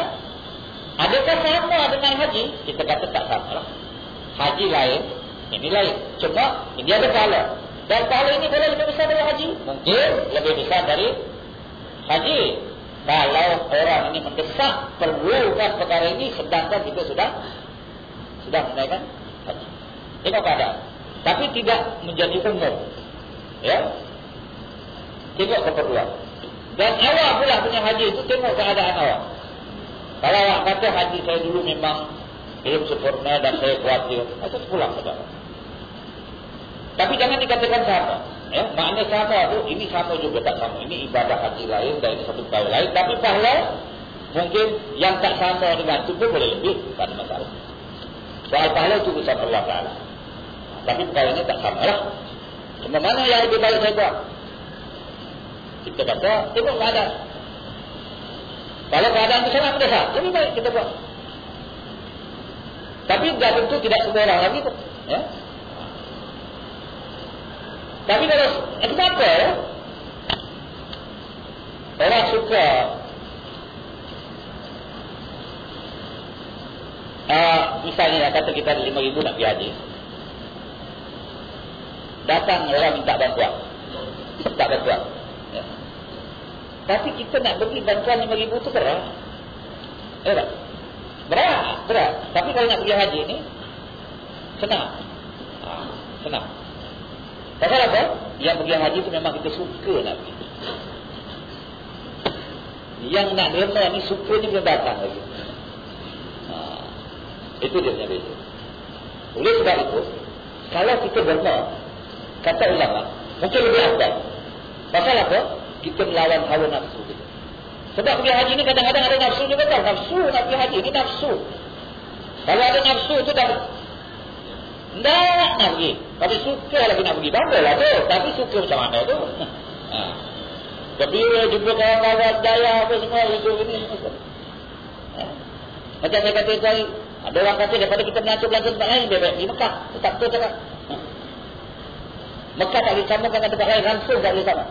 adakah sama dengan haji? Kita kata tak sama lah. Haji lain, ini lain. Cuma ini ada pahala. Dan pahala ini boleh lebih besar dari haji? Mungkin lebih besar dari haji. Kalau orang ini mendesak perlukan perkara ini sedangkan kita sudah sudah menaikkan haji. Ini keadaan. Tapi tidak menjadi umum. Ya. Tidak keperluan. Dan awak pula punya haji itu tengok keadaan awak. Kalau awak kata haji saya dulu memang belum sempurna dan saya khawatir, maka pulang saudara. Tapi jangan dikatakan sama. Ya, makna sama itu, ini sama juga tak sama. Ini ibadah haji lain dari satu kali lain. Tapi pahala mungkin yang tak sama dengan itu pun boleh lebih. Ada masalah. Soal pahala itu urusan Allah Ta'ala. Tapi perkara tak sama lah. Cuma mana yang lebih baik saya buat? Kita kata, tengok keadaan. Kalau keadaan itu sangat berdasar, lebih baik kita buat. Tapi tidak tentu tidak semua orang lagi. Ya? Tapi kalau eh, kenapa ya? Orang suka uh, misalnya kata kita ada lima ribu nak pergi haji. Datang orang minta bantuan. Minta bantuan. Ya. Tapi kita nak bagi bantuan lima ribu tu berat. Ya, berat. Berat, berat. Tapi kalau nak pergi haji ni, senang. Ha, senang. Pasal apa? Yang pergi haji itu memang kita suka pergi. Yang nak derma ni suka ni belum datang lagi. Ha, itu dia punya beza. Oleh sebab itu, kalau kita derma, kata ulama, mungkin lebih afdal. Pasal apa? Kita melawan hawa nafsu kita. Sebab pergi haji ni kadang-kadang ada nafsu juga tak? Nafsu nak pergi haji ni nafsu. Kalau ada nafsu tu dah tak nak pergi. Tapi suka lagi nak pergi. Bangga lah tu. Tapi suka macam mana tu. Ha. Gembira jumpa kawan-kawan daya apa semua. Itu ini. Ha. Macam saya kata tadi. Ada orang kata daripada kita mengatur belanja tempat lain. Dia di Mekah. Tak betul cakap. Ha. Mekah tak boleh sama dengan tempat lain. Langsung tak boleh sama.